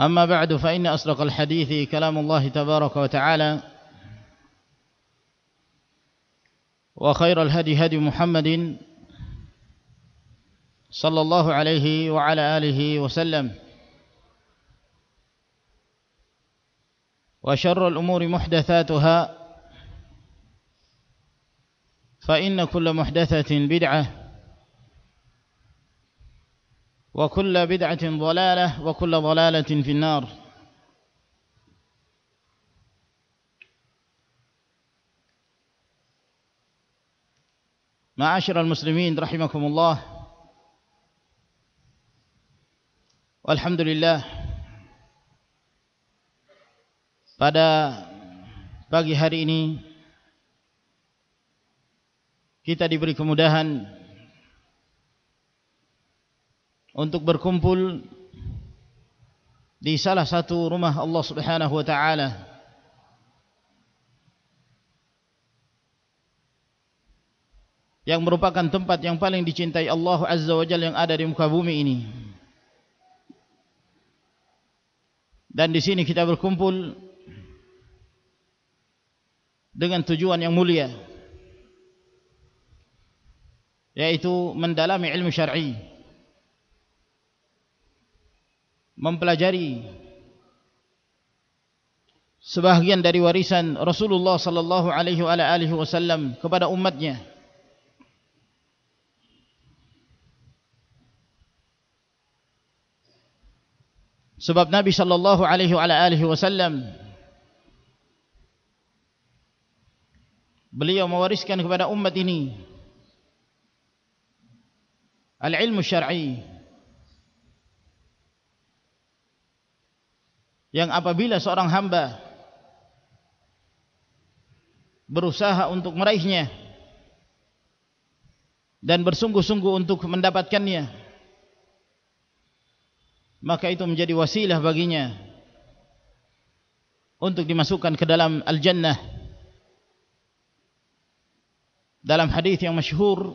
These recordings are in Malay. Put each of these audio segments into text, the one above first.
أما بعد فإن أصدق الحديث كلام الله تبارك وتعالى وخير الهدي هدي محمد صلى الله عليه وعلى آله وسلم وشر الأمور محدثاتها فإن كل محدثة بدعة وكل بدعة ضلالة وكل ضلالة في النار. معاشر المسلمين رحمكم الله. والحمد لله. pada pagi hari ini kita diberi kemudahan untuk berkumpul di salah satu rumah Allah Subhanahu wa taala yang merupakan tempat yang paling dicintai Allah Azza wa Jalla yang ada di muka bumi ini. Dan di sini kita berkumpul dengan tujuan yang mulia yaitu mendalami ilmu syar'i mempelajari sebahagian dari warisan Rasulullah sallallahu alaihi wasallam kepada umatnya. Sebab Nabi sallallahu alaihi wasallam beliau mewariskan kepada umat ini al-ilmu syar'i yang apabila seorang hamba berusaha untuk meraihnya dan bersungguh-sungguh untuk mendapatkannya maka itu menjadi wasilah baginya untuk dimasukkan ke dalam al-jannah. Dalam hadis yang masyhur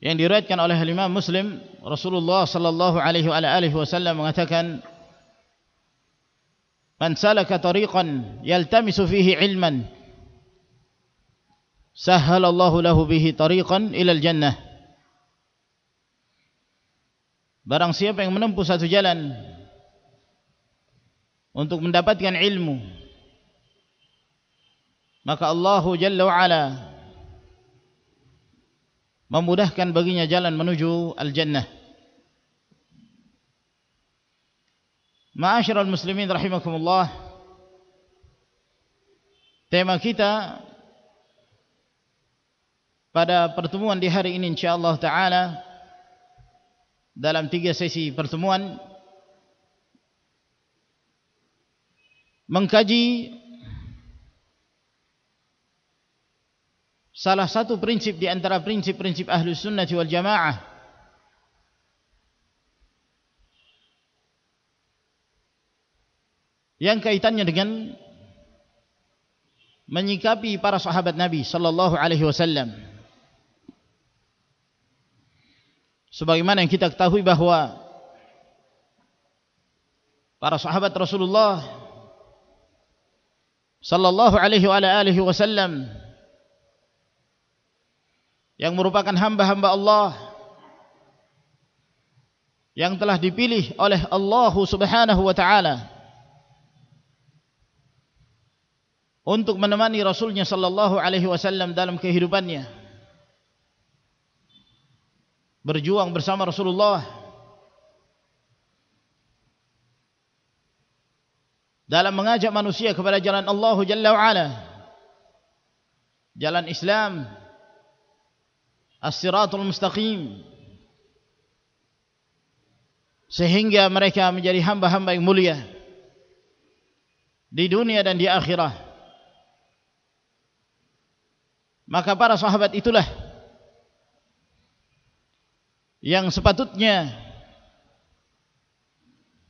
yang diriwayatkan oleh Imam Muslim Rasulullah sallallahu alaihi wasallam mengatakan Man salaka tariqan yaltamisu fihi ilman sahhala Allah lahu bihi tariqan ila al-jannah Barang siapa yang menempuh satu jalan untuk mendapatkan ilmu maka Allah Jalla wa Ala memudahkan baginya jalan menuju al-jannah Ma'asyiral muslimin rahimakumullah. Tema kita pada pertemuan di hari ini insyaallah taala dalam tiga sesi pertemuan mengkaji salah satu prinsip di antara prinsip-prinsip ahlu sunnah wal jamaah yang kaitannya dengan menyikapi para sahabat Nabi sallallahu alaihi wasallam. Sebagaimana yang kita ketahui bahawa para sahabat Rasulullah sallallahu alaihi wa alihi wasallam yang merupakan hamba-hamba Allah yang telah dipilih oleh Allah Subhanahu wa taala untuk menemani Rasulnya sallallahu alaihi wasallam dalam kehidupannya. Berjuang bersama Rasulullah dalam mengajak manusia kepada jalan Allah Jalla wa Ala. Jalan Islam As-Siratul Mustaqim. Sehingga mereka menjadi hamba-hamba yang mulia di dunia dan di akhirat maka para sahabat itulah yang sepatutnya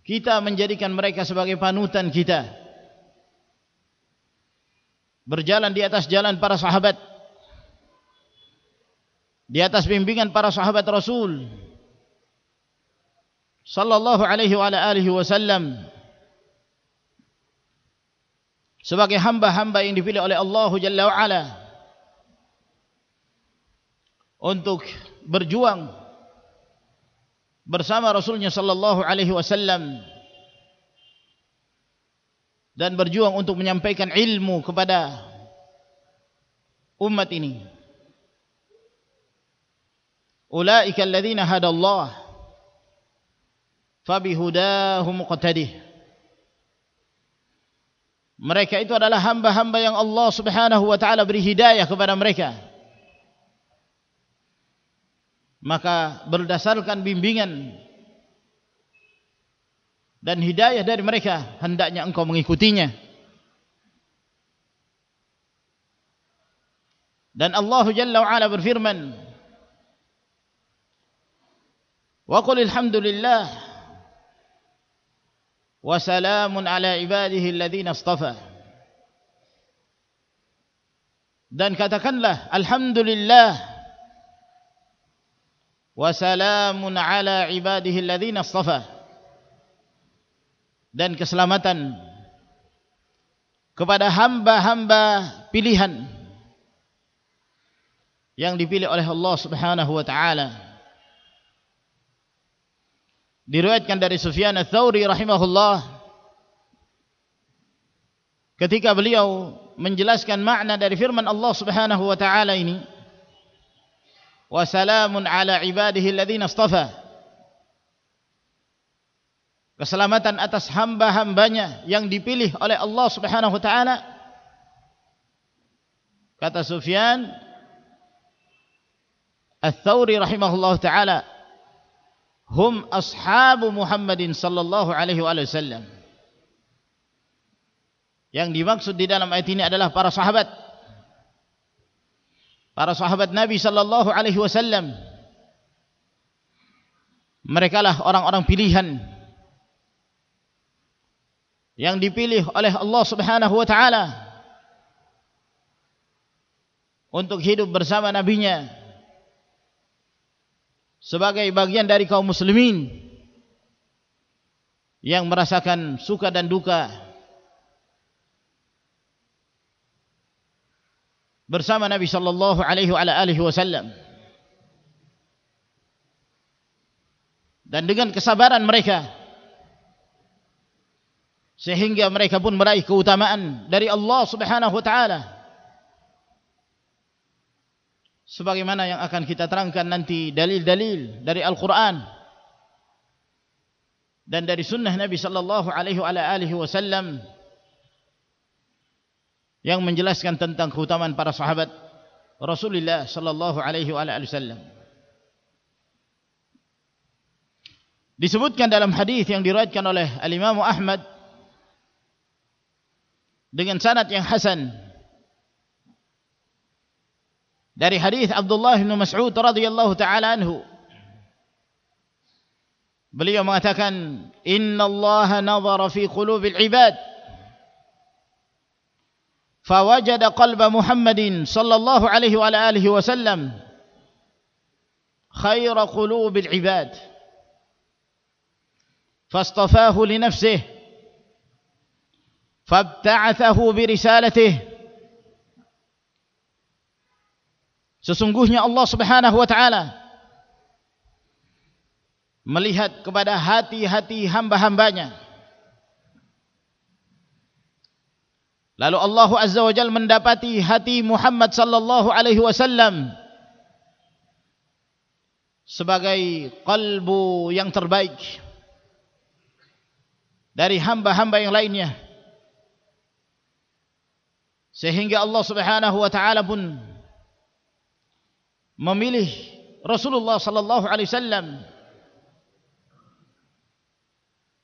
kita menjadikan mereka sebagai panutan kita. Berjalan di atas jalan para sahabat di atas bimbingan para sahabat Rasul sallallahu alaihi wa alihi wasallam sebagai hamba-hamba yang dipilih oleh Allah Jalla wa Ala untuk berjuang bersama Rasulnya sallallahu alaihi wasallam dan berjuang untuk menyampaikan ilmu kepada umat ini. Ulaika alladziina hadallahu fabihudahu muqtadih. Mereka itu adalah hamba-hamba yang Allah Subhanahu wa taala beri hidayah kepada mereka. Maka berdasarkan bimbingan dan hidayah dari mereka hendaknya engkau mengikutinya. Dan Allah Jalla wa'ala berfirman wa qul alhamdulillah. Wa salamun ala ibadihi alladhina astafa. Dan katakanlah alhamdulillah. Wassalamun ala ibadihi alladhina astafa. Dan keselamatan kepada hamba-hamba pilihan yang dipilih oleh Allah Subhanahu wa taala diriwayatkan dari Sufyan ats-Tsauri rahimahullah ketika beliau menjelaskan makna dari firman Allah Subhanahu wa taala ini wa salamun ala ibadihi alladhina istafa keselamatan atas hamba-hambanya yang dipilih oleh Allah Subhanahu wa taala. Kata Sufyan Ats-Tsauri rahimahullah taala hum ashabu Muhammadin sallallahu alaihi wasallam yang dimaksud di dalam ayat ini adalah para sahabat. Para sahabat Nabi sallallahu alaihi wasallam mereka lah orang-orang pilihan. Yang dipilih oleh Allah Subhanahu wa taala. Untuk hidup bersama nabinya sebagai bagian dari kaum muslimin yang merasakan suka dan duka bersama Nabi sallallahu alaihi wasallam. Dan dengan kesabaran mereka sehingga mereka pun meraih keutamaan dari Allah Subhanahu wa taala. Sebagaimana yang akan kita terangkan nanti dalil-dalil dari Al-Qur'an dan dari sunnah Nabi sallallahu alaihi wasallam yang menjelaskan tentang keutamaan para sahabat Rasulullah sallallahu alaihi wasallam. Disebutkan dalam hadis yang diriwayatkan oleh Al-Imam Ahmad dengan sanad yang hasan dari hadis Abdullah bin Mas'ud radhiyallahu taala anhu beliau mengatakan inna Allah nadhara fi qulubil ibad fawajada qalba Muhammadin sallallahu alaihi wa alihi wasallam khayra qulubil ibad fastafahu li nafsihi فابتعثه برسالته Sesungguhnya Allah Subhanahu wa taala melihat kepada hati-hati hamba-hambanya. Lalu Allah Azza wa Jalla mendapati hati Muhammad sallallahu alaihi wasallam sebagai kalbu yang terbaik dari hamba-hamba yang lainnya. Sehingga Allah Subhanahu wa taala pun memilih Rasulullah sallallahu alaihi wasallam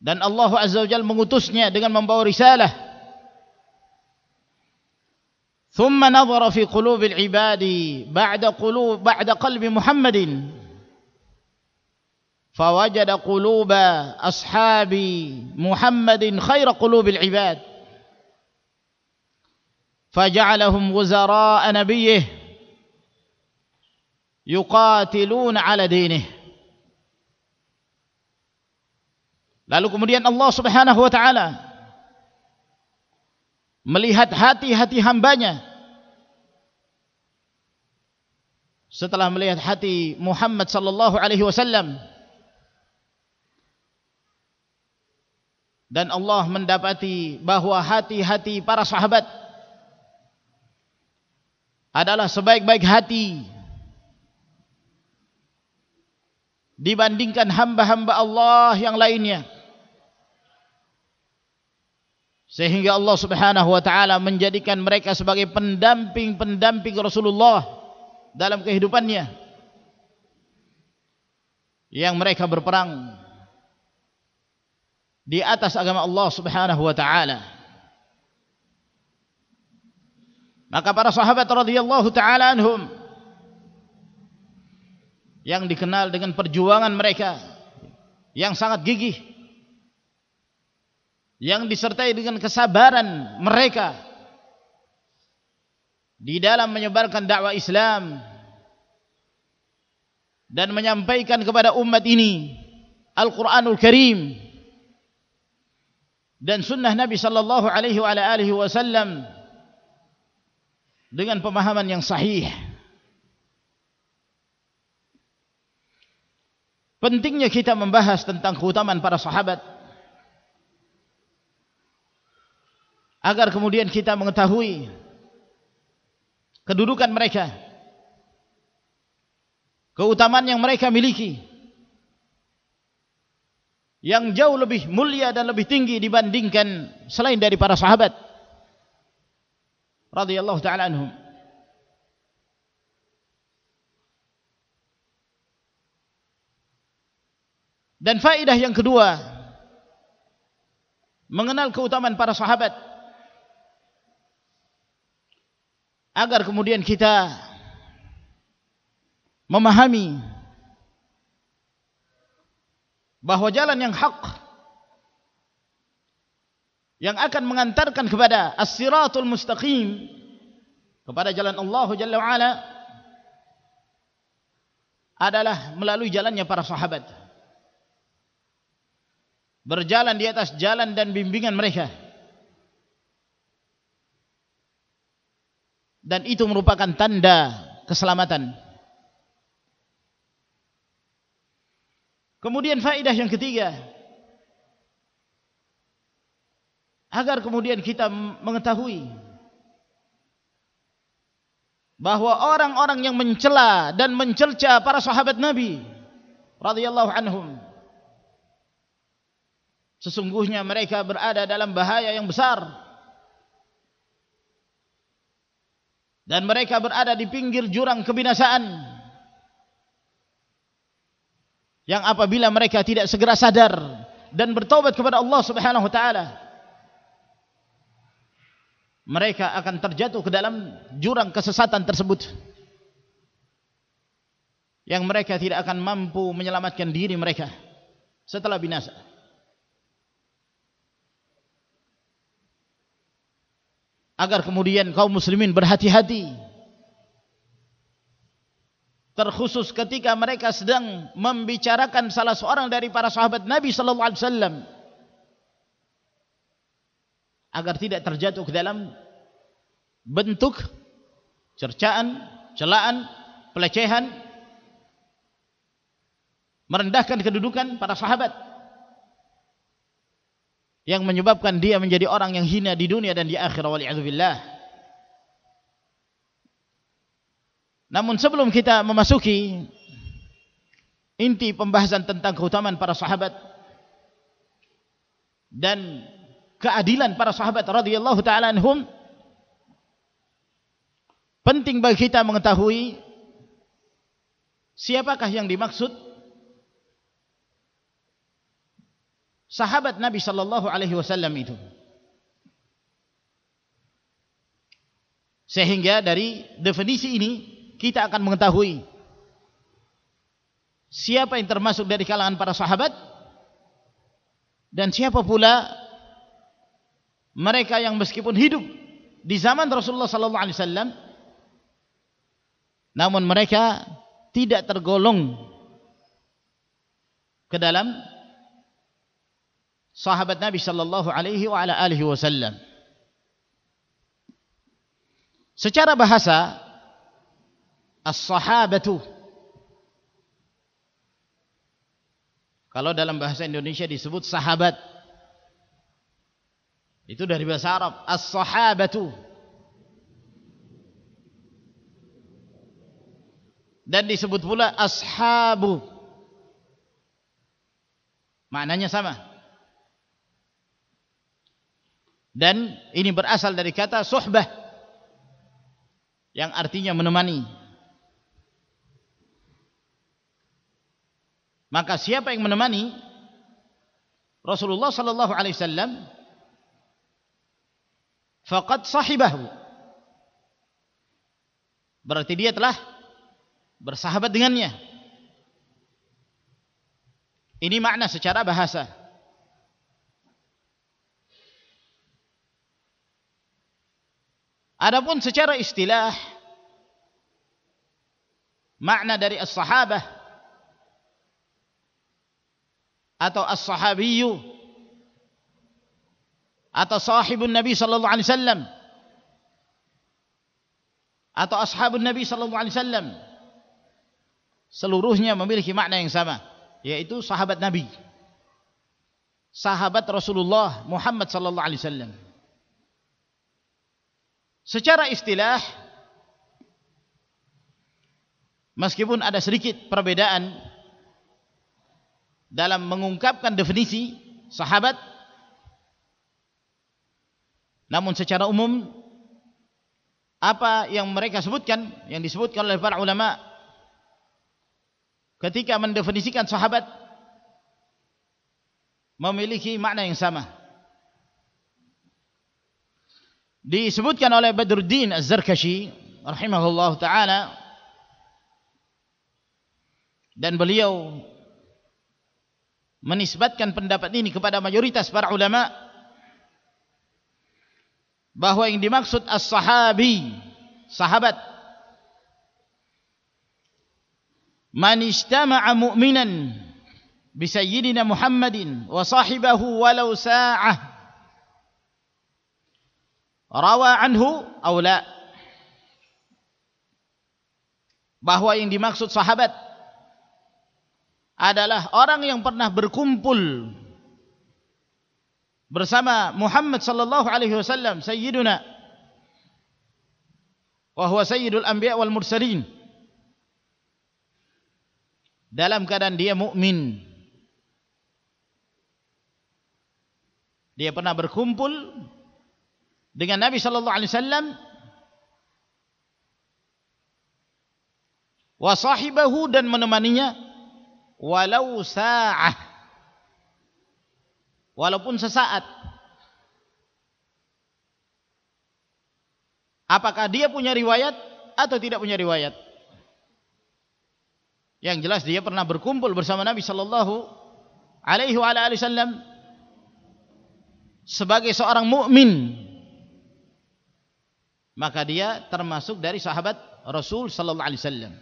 dan Allah azza wajalla mengutusnya dengan membawa risalah thumma nadhara fi qulubil ibadi ba'da qulub ba'da qalbi Muhammadin fawajada quluba ashabi Muhammadin khaira qulubil ibad faja'alahum wuzara'a nabiyyih yuqatiluna ala dinih. Lalu kemudian Allah Subhanahu wa taala melihat hati-hati hambanya. Setelah melihat hati Muhammad sallallahu alaihi wasallam. Dan Allah mendapati bahwa hati-hati para sahabat adalah sebaik-baik hati dibandingkan hamba-hamba Allah yang lainnya. Sehingga Allah Subhanahu wa taala menjadikan mereka sebagai pendamping-pendamping Rasulullah dalam kehidupannya. Yang mereka berperang di atas agama Allah Subhanahu wa taala. Maka para sahabat radhiyallahu taala anhum yang dikenal dengan perjuangan mereka yang sangat gigih yang disertai dengan kesabaran mereka di dalam menyebarkan dakwah Islam dan menyampaikan kepada umat ini Al-Quranul Karim dan sunnah Nabi sallallahu alaihi wasallam dengan pemahaman yang sahih. Pentingnya kita membahas tentang keutamaan para sahabat. Agar kemudian kita mengetahui kedudukan mereka. Keutamaan yang mereka miliki. Yang jauh lebih mulia dan lebih tinggi dibandingkan selain dari para sahabat. Radhiyallahu taala anhum Dan faedah yang kedua mengenal keutamaan para sahabat. Agar kemudian kita memahami bahawa jalan yang hak yang akan mengantarkan kepada as-siratul mustaqim kepada jalan Allah Jalla wa'ala adalah melalui jalannya para sahabat berjalan di atas jalan dan bimbingan mereka. Dan itu merupakan tanda keselamatan. Kemudian faedah yang ketiga. Agar kemudian kita mengetahui bahawa orang-orang yang mencela dan mencerca para sahabat Nabi radhiyallahu anhum sesungguhnya mereka berada dalam bahaya yang besar. Dan mereka berada di pinggir jurang kebinasaan. Yang apabila mereka tidak segera sadar dan bertobat kepada Allah Subhanahu wa taala mereka akan terjatuh ke dalam jurang kesesatan tersebut. Yang mereka tidak akan mampu menyelamatkan diri mereka setelah binasa agar kemudian kaum muslimin berhati-hati. Terkhusus ketika mereka sedang membicarakan salah seorang dari para sahabat Nabi sallallahu alaihi wasallam. Agar tidak terjatuh ke dalam bentuk cercaan, celaan, pelecehan merendahkan kedudukan para sahabat yang menyebabkan dia menjadi orang yang hina di dunia dan di akhirat waliyadzubillah namun sebelum kita memasuki inti pembahasan tentang keutamaan para sahabat dan keadilan para sahabat radhiyallahu taala anhum penting bagi kita mengetahui siapakah yang dimaksud sahabat Nabi sallallahu alaihi wasallam itu. Sehingga dari definisi ini kita akan mengetahui siapa yang termasuk dari kalangan para sahabat dan siapa pula mereka yang meskipun hidup di zaman Rasulullah sallallahu alaihi wasallam namun mereka tidak tergolong ke dalam sahabat Nabi sallallahu alaihi wa ala alihi wasallam. Secara bahasa as-sahabatu. Kalau dalam bahasa Indonesia disebut sahabat. Itu dari bahasa Arab as-sahabatu. Dan disebut pula ashabu. Maknanya sama dan ini berasal dari kata suhbah yang artinya menemani. Maka siapa yang menemani? Rasulullah sallallahu alaihi wasallam faqad sahibahu. Berarti dia telah bersahabat dengannya. Ini makna secara bahasa Adapun secara istilah makna dari as-sahabah atau as-sahabiyyu atau sahibun Nabi sallallahu alaihi wasallam atau ashabun Nabi sallallahu alaihi wasallam seluruhnya memiliki makna yang sama yaitu sahabat Nabi sahabat Rasulullah Muhammad sallallahu alaihi wasallam Secara istilah meskipun ada sedikit perbedaan dalam mengungkapkan definisi sahabat namun secara umum apa yang mereka sebutkan yang disebutkan oleh para ulama ketika mendefinisikan sahabat memiliki makna yang sama disebutkan oleh Badruddin Az-Zarkashi rahimahullah taala dan beliau menisbatkan pendapat ini kepada mayoritas para ulama bahawa yang dimaksud as-sahabi sahabat man istama'a mu'minan bi sayyidina Muhammadin wa sahibahu walau sa'ah rawa anhu atau la? Bahwa yang dimaksud sahabat adalah orang yang pernah berkumpul bersama Muhammad sallallahu alaihi wasallam sayyiduna wa huwa sayyidul anbiya wal mursalin dalam keadaan dia mukmin. Dia pernah berkumpul dengan Nabi sallallahu alaihi wasallam wa sahibahu dan menemaninya walau sa'ah walaupun sesaat. Apakah dia punya riwayat atau tidak punya riwayat? Yang jelas dia pernah berkumpul bersama Nabi sallallahu alaihi wasallam sebagai seorang mukmin maka dia termasuk dari sahabat Rasul sallallahu alaihi wasallam.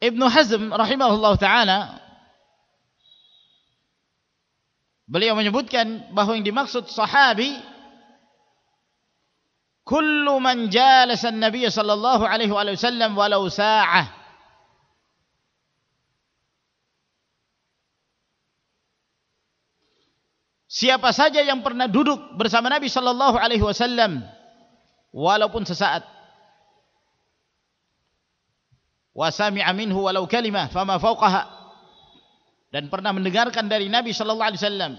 Ibnu Hazm rahimahullah taala beliau menyebutkan bahawa yang dimaksud sahabi kullu man jalasa an-nabiy sallallahu alaihi wasallam walau sa'ah Siapa saja yang pernah duduk bersama Nabi sallallahu alaihi wasallam walaupun sesaat. Wa sami'a minhu walau kalimah fama fawqaha. Dan pernah mendengarkan dari Nabi sallallahu alaihi wasallam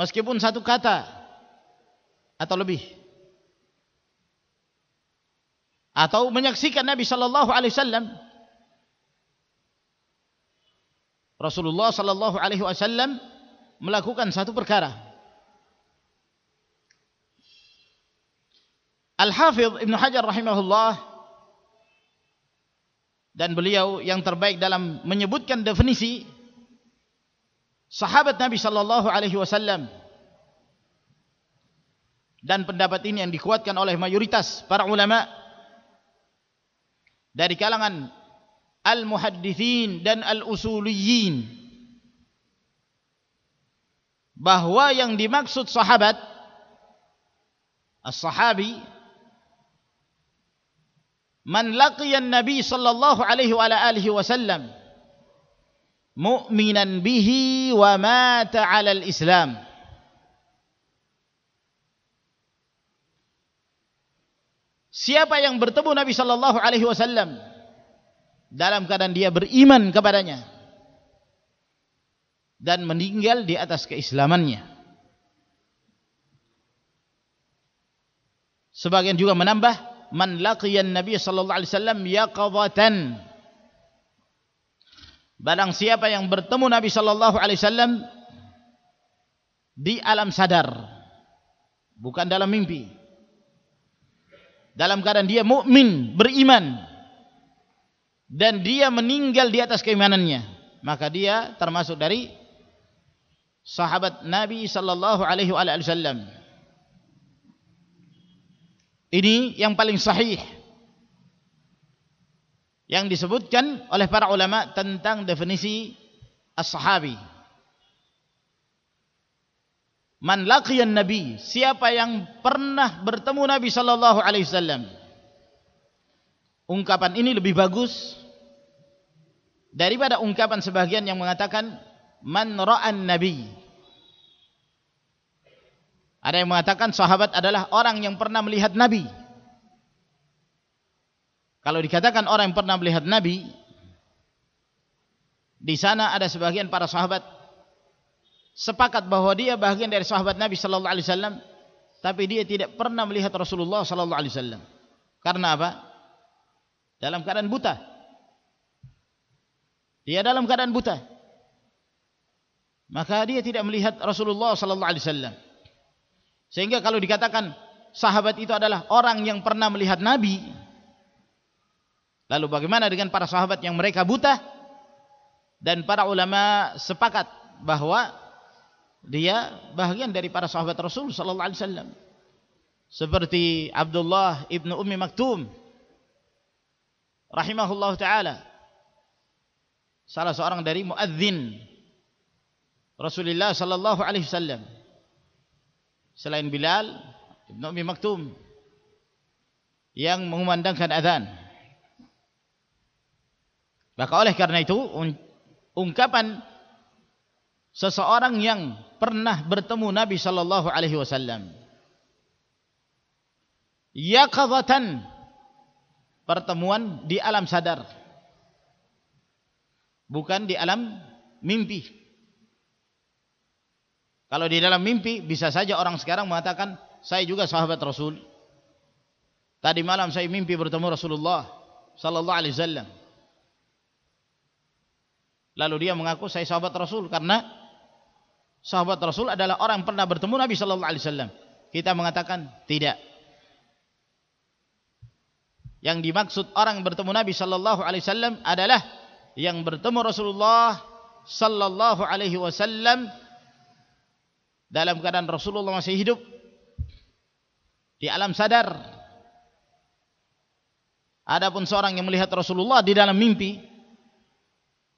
meskipun satu kata atau lebih. Atau menyaksikan Nabi sallallahu alaihi wasallam Rasulullah sallallahu alaihi wasallam melakukan satu perkara. Al-Hafidh Ibn Hajar rahimahullah dan beliau yang terbaik dalam menyebutkan definisi sahabat Nabi sallallahu alaihi wasallam dan pendapat ini yang dikuatkan oleh mayoritas para ulama dari kalangan al-muhaddithin dan al-usuliyin bahwa yang dimaksud sahabat as-sahabi man laqiya nabi sallallahu alaihi wa alihi wasallam mu'minan bihi wa mata 'ala al-islam. Siapa yang bertemu Nabi sallallahu alaihi wasallam dalam keadaan dia beriman kepadanya dan meninggal di atas keislamannya. Sebagian juga menambah man laqiyan nabi sallallahu alaihi wasallam yaqadatan. Barang siapa yang bertemu nabi sallallahu alaihi wasallam di alam sadar bukan dalam mimpi dalam keadaan dia mukmin beriman dan dia meninggal di atas keimanannya maka dia termasuk dari sahabat nabi sallallahu alaihi wasallam ini yang paling sahih yang disebutkan oleh para ulama tentang definisi as-sahabi. Man laqiyan nabi, siapa yang pernah bertemu Nabi sallallahu alaihi wasallam. Ungkapan ini lebih bagus daripada ungkapan sebagian yang mengatakan man ra'an nabi. Ada yang mengatakan sahabat adalah orang yang pernah melihat Nabi. Kalau dikatakan orang yang pernah melihat Nabi, di sana ada sebagian para sahabat sepakat bahwa dia bagian dari sahabat Nabi sallallahu alaihi wasallam, tapi dia tidak pernah melihat Rasulullah sallallahu alaihi wasallam. Karena apa? Dalam keadaan buta. Dia dalam keadaan buta. Maka dia tidak melihat Rasulullah sallallahu alaihi wasallam. Sehingga kalau dikatakan sahabat itu adalah orang yang pernah melihat Nabi, lalu bagaimana dengan para sahabat yang mereka buta? Dan para ulama sepakat bahawa dia bahagian dari para sahabat Rasul sallallahu alaihi wasallam. Seperti Abdullah ibnu Ummi Maktum rahimahullah taala salah seorang dari muadzin Rasulullah sallallahu alaihi wasallam. Selain Bilal Ibn Umi Maktum yang mengumandangkan azan. Maka oleh karena itu ungkapan seseorang yang pernah bertemu Nabi sallallahu alaihi wasallam. Yaqadatan pertemuan di alam sadar. Bukan di alam mimpi Kalau di dalam mimpi bisa saja orang sekarang mengatakan saya juga sahabat Rasul. Tadi malam saya mimpi bertemu Rasulullah sallallahu alaihi wasallam. Lalu dia mengaku saya sahabat Rasul karena sahabat Rasul adalah orang yang pernah bertemu Nabi sallallahu alaihi wasallam. Kita mengatakan tidak. Yang dimaksud orang bertemu Nabi sallallahu alaihi wasallam adalah yang bertemu Rasulullah sallallahu alaihi wasallam dalam keadaan Rasulullah masih hidup di alam sadar adapun seorang yang melihat Rasulullah di dalam mimpi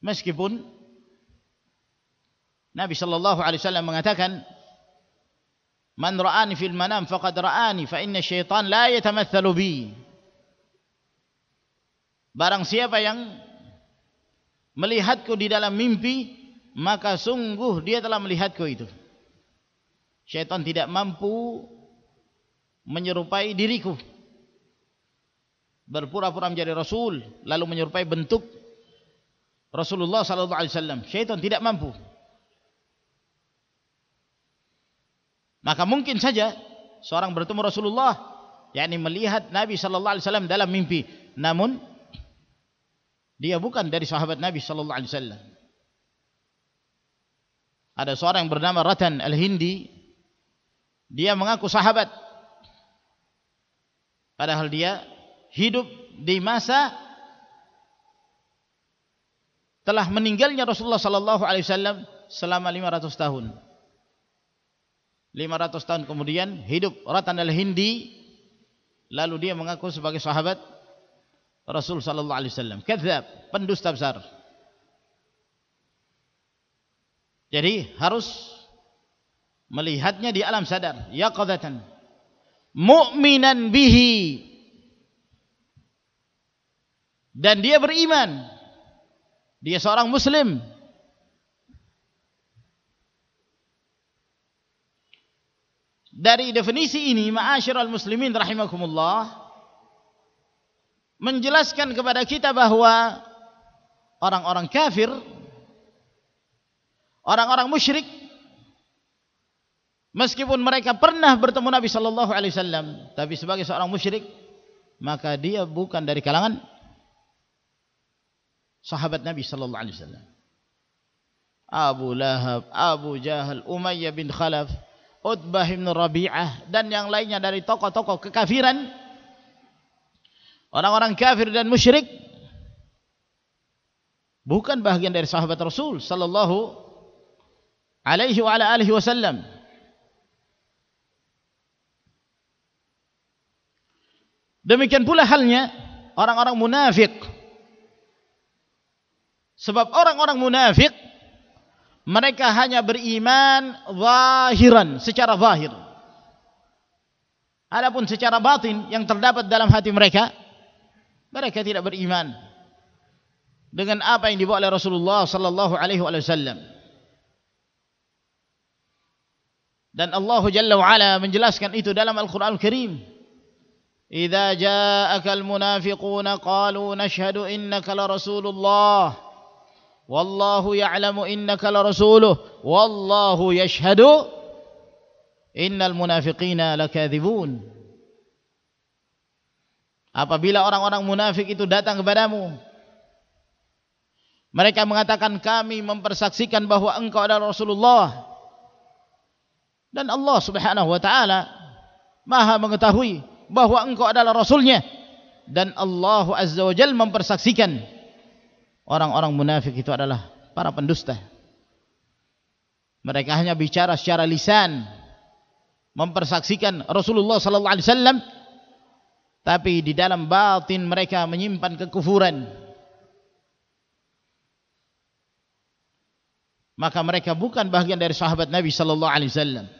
meskipun Nabi sallallahu alaihi wasallam mengatakan man ra'ani fil manam faqad ra'ani fa inna syaitan la yatamathalu bi. Barang siapa yang melihatku di dalam mimpi maka sungguh dia telah melihatku itu syaitan tidak mampu menyerupai diriku. Berpura-pura menjadi rasul lalu menyerupai bentuk Rasulullah sallallahu alaihi wasallam. Syaitan tidak mampu. Maka mungkin saja seorang bertemu Rasulullah yakni melihat Nabi sallallahu alaihi wasallam dalam mimpi. Namun dia bukan dari sahabat Nabi sallallahu alaihi wasallam. Ada seorang yang bernama Ratan Al-Hindi dia mengaku sahabat. Padahal dia hidup di masa telah meninggalnya Rasulullah sallallahu alaihi wasallam selama 500 tahun. 500 tahun kemudian hidup Ratan al-Hindi lalu dia mengaku sebagai sahabat Rasul sallallahu alaihi wasallam. Kadzab pendusta besar. Jadi harus melihatnya di alam sadar. Yaqadatan mu'minan bihi. Dan dia beriman. Dia seorang muslim. Dari definisi ini ma'asyiral muslimin rahimakumullah menjelaskan kepada kita bahwa orang-orang kafir orang-orang musyrik Meskipun mereka pernah bertemu Nabi sallallahu alaihi wasallam, tapi sebagai seorang musyrik, maka dia bukan dari kalangan sahabat Nabi sallallahu alaihi wasallam. Abu Lahab, Abu Jahal, Umayyah bin Khalaf, Utbah bin Rabi'ah dan yang lainnya dari tokoh-tokoh kekafiran orang-orang kafir dan musyrik bukan bahagian dari sahabat Rasul sallallahu alaihi wa alihi wasallam. Demikian pula halnya orang-orang munafik. Sebab orang-orang munafik mereka hanya beriman zahiran secara zahir. Adapun secara batin yang terdapat dalam hati mereka mereka tidak beriman dengan apa yang dibawa oleh Rasulullah sallallahu alaihi wasallam. Dan Allah Jalla wa Ala menjelaskan itu dalam Al-Qur'an Al-Karim. إذا جاءك المنافقون قالوا نشهد إنك لرسول الله والله يعلم إنك لرسوله والله يشهد إن المنافقين لكاذبون Apabila orang-orang munafik itu datang kepadamu Mereka mengatakan kami mempersaksikan bahawa engkau adalah Rasulullah Dan Allah subhanahu wa ta'ala Maha mengetahui bahwa engkau adalah rasulnya. Dan Allah Azza wa Jal mempersaksikan orang-orang munafik itu adalah para pendusta. Mereka hanya bicara secara lisan mempersaksikan Rasulullah sallallahu alaihi wasallam tapi di dalam batin mereka menyimpan kekufuran. Maka mereka bukan bahagian dari sahabat Nabi sallallahu alaihi wasallam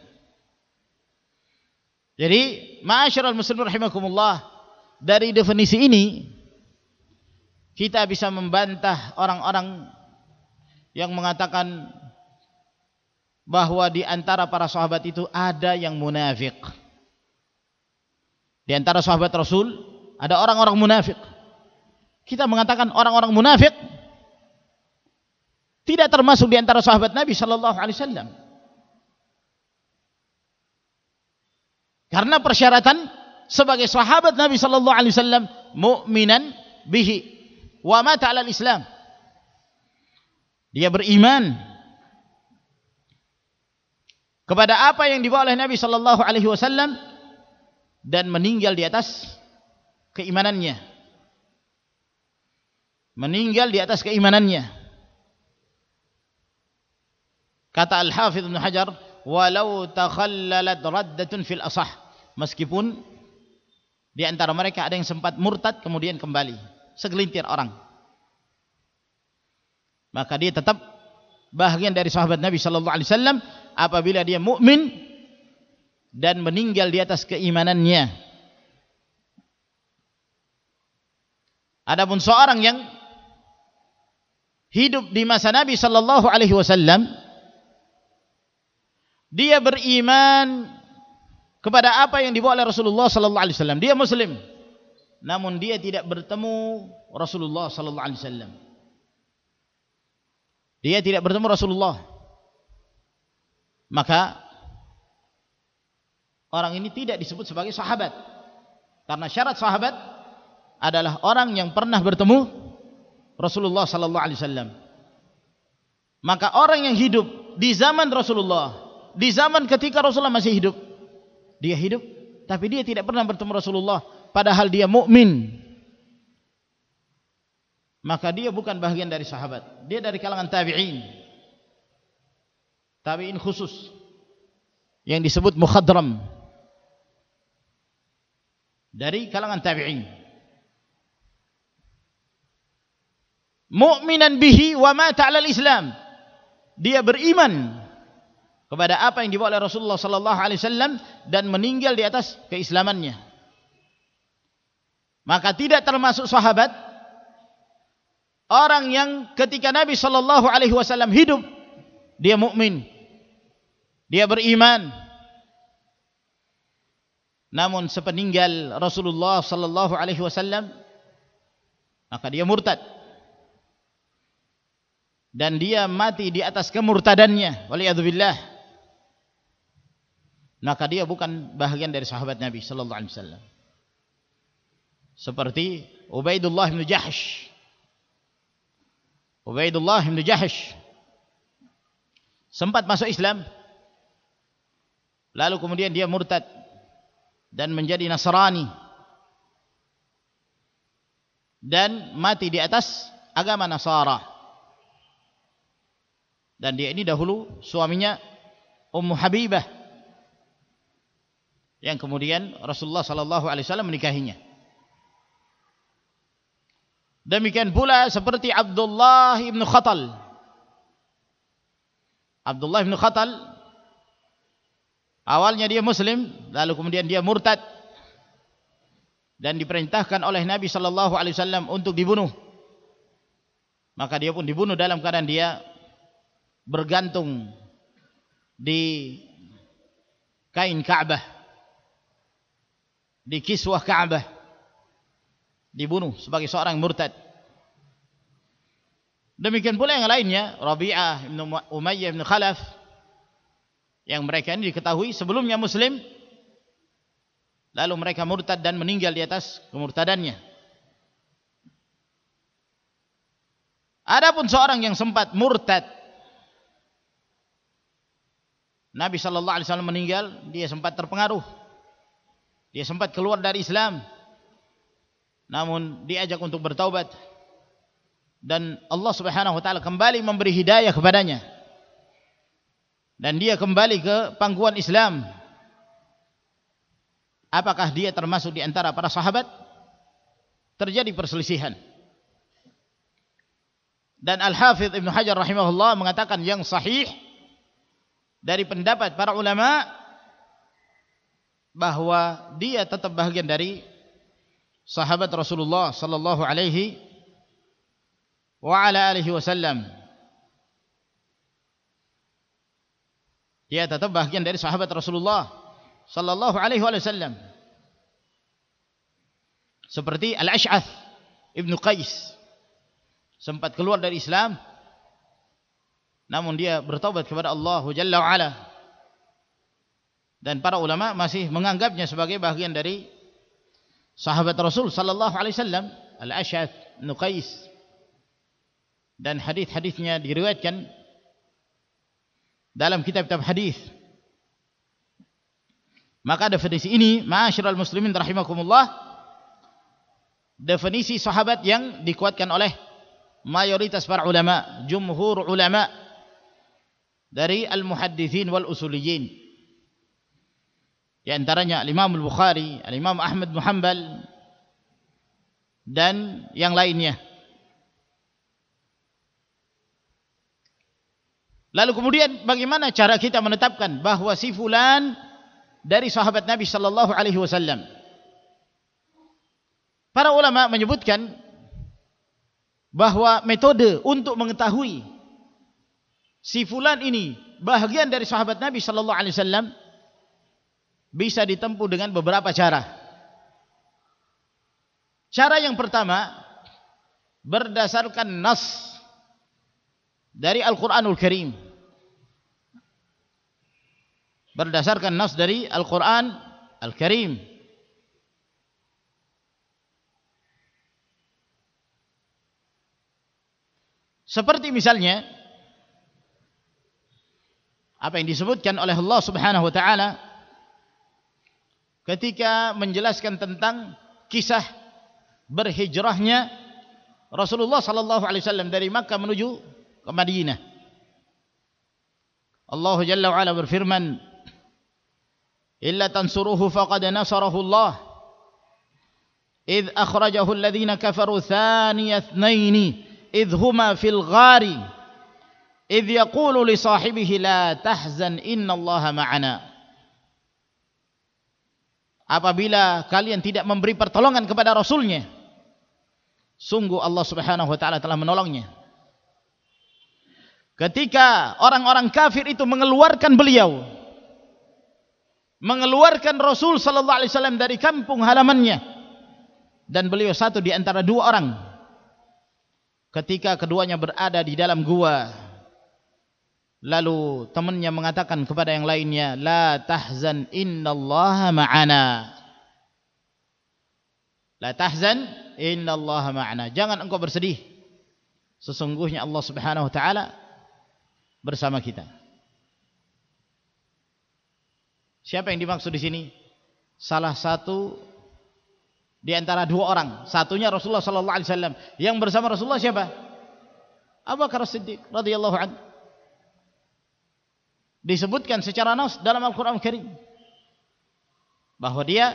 jadi, ma'asyiral muslimin rahimakumullah, dari definisi ini kita bisa membantah orang-orang yang mengatakan bahwa di antara para sahabat itu ada yang munafik. Di antara sahabat Rasul ada orang-orang munafik. Kita mengatakan orang-orang munafik tidak termasuk di antara sahabat Nabi sallallahu alaihi wasallam. Karena persyaratan sebagai sahabat Nabi sallallahu alaihi wasallam mukminan bihi wa mata 'ala al-Islam. Dia beriman kepada apa yang dibawa oleh Nabi sallallahu alaihi wasallam dan meninggal di atas keimanannya. Meninggal di atas keimanannya. Kata Al-Hafidh Ibn Hajar, walau takhallalat raddatun fil asah. Meskipun di antara mereka ada yang sempat murtad kemudian kembali. Segelintir orang. Maka dia tetap bahagian dari sahabat Nabi sallallahu alaihi wasallam apabila dia mukmin dan meninggal di atas keimanannya. Adapun seorang yang hidup di masa Nabi sallallahu alaihi wasallam dia beriman kepada apa yang dibawa oleh Rasulullah sallallahu alaihi wasallam. Dia muslim. Namun dia tidak bertemu Rasulullah sallallahu alaihi wasallam. Dia tidak bertemu Rasulullah. Maka orang ini tidak disebut sebagai sahabat. Karena syarat sahabat adalah orang yang pernah bertemu Rasulullah sallallahu alaihi wasallam. Maka orang yang hidup di zaman Rasulullah di zaman ketika Rasulullah masih hidup. Dia hidup tapi dia tidak pernah bertemu Rasulullah padahal dia mukmin. Maka dia bukan bahagian dari sahabat. Dia dari kalangan tabi'in. Tabi'in khusus yang disebut mukhadram. Dari kalangan tabi'in. Mu'minan bihi wa mata 'ala al-Islam. Dia beriman kepada apa yang dibawa oleh Rasulullah sallallahu alaihi wasallam dan meninggal di atas keislamannya. Maka tidak termasuk sahabat orang yang ketika Nabi sallallahu alaihi wasallam hidup dia mukmin. Dia beriman. Namun sepeninggal Rasulullah sallallahu alaihi wasallam maka dia murtad. Dan dia mati di atas kemurtadannya. Waliyadzubillah maka dia bukan bahagian dari sahabat Nabi sallallahu alaihi wasallam. Seperti Ubaidullah bin Jahsh. Ubaidullah bin Jahsh sempat masuk Islam lalu kemudian dia murtad dan menjadi Nasrani dan mati di atas agama Nasara. Dan dia ini dahulu suaminya Ummu Habibah yang kemudian Rasulullah sallallahu alaihi wasallam menikahinya. Demikian pula seperti Abdullah bin Khatal. Abdullah bin Khatal awalnya dia muslim, lalu kemudian dia murtad dan diperintahkan oleh Nabi sallallahu alaihi wasallam untuk dibunuh. Maka dia pun dibunuh dalam keadaan dia bergantung di kain Ka'bah di kiswah Ka'bah dibunuh sebagai seorang murtad. Demikian pula yang lainnya Rabi'ah bin Umayyah bin Khalaf. Yang mereka ini diketahui sebelumnya muslim. Lalu mereka murtad dan meninggal di atas kemurtadannya. Adapun seorang yang sempat murtad. Nabi sallallahu alaihi wasallam meninggal dia sempat terpengaruh dia sempat keluar dari Islam. Namun diajak untuk bertaubat. Dan Allah subhanahu wa ta'ala kembali memberi hidayah kepadanya. Dan dia kembali ke pangkuan Islam. Apakah dia termasuk di antara para sahabat? Terjadi perselisihan. Dan Al-Hafidh Ibn Hajar rahimahullah mengatakan yang sahih dari pendapat para ulama bahwa dia tetap bahagian dari sahabat Rasulullah sallallahu alaihi wa ala alihi wasallam. Dia tetap bahagian dari sahabat Rasulullah sallallahu alaihi wasallam. Seperti Al-Ash'ath Ibn Qais sempat keluar dari Islam namun dia bertaubat kepada Allah Jalla wa Ala dan para ulama masih menganggapnya sebagai bagian dari sahabat Rasul sallallahu alaihi wasallam Al-Ash'ath Nuqais dan hadis-hadisnya diriwayatkan dalam kitab-kitab hadis. Maka definisi ini ma'asyiral muslimin rahimakumullah definisi sahabat yang dikuatkan oleh mayoritas para ulama jumhur ulama dari al-muhaddithin wal usuliyin di antaranya Imam Al-Bukhari, Imam Ahmad Muhammad dan yang lainnya. Lalu kemudian bagaimana cara kita menetapkan bahawa si fulan dari sahabat Nabi sallallahu alaihi wasallam? Para ulama menyebutkan bahawa metode untuk mengetahui si fulan ini bahagian dari sahabat Nabi sallallahu alaihi wasallam bisa ditempuh dengan beberapa cara. Cara yang pertama berdasarkan nas dari Al-Qur'anul Karim. Berdasarkan nas dari Al-Qur'an Al-Karim. Seperti misalnya apa yang disebutkan oleh Allah Subhanahu wa taala ketika menjelaskan tentang kisah berhijrahnya Rasulullah sallallahu alaihi wasallam dari Makkah menuju ke Madinah. Allah Jalla wa Ala berfirman, "Illa tansuruhu faqad nasarahu Allah." إذ أخرجه الذين كفروا ثاني اثنين إذ هما في الغار إذ يقول لصاحبه لا تحزن إن الله معنا apabila kalian tidak memberi pertolongan kepada Rasulnya sungguh Allah subhanahu wa ta'ala telah menolongnya. Ketika orang-orang kafir itu mengeluarkan beliau mengeluarkan Rasul sallallahu alaihi wasallam dari kampung halamannya dan beliau satu di antara dua orang ketika keduanya berada di dalam gua Lalu temannya mengatakan kepada yang lainnya, La tahzan innallaha ma'ana. La tahzan innallaha ma'ana. Jangan engkau bersedih. Sesungguhnya Allah subhanahu wa ta'ala bersama kita. Siapa yang dimaksud di sini? Salah satu di antara dua orang. Satunya Rasulullah sallallahu alaihi wasallam. Yang bersama Rasulullah siapa? Abu Bakar Siddiq radhiyallahu anhu disebutkan secara nas dalam Al-Quran Al-Karim bahawa dia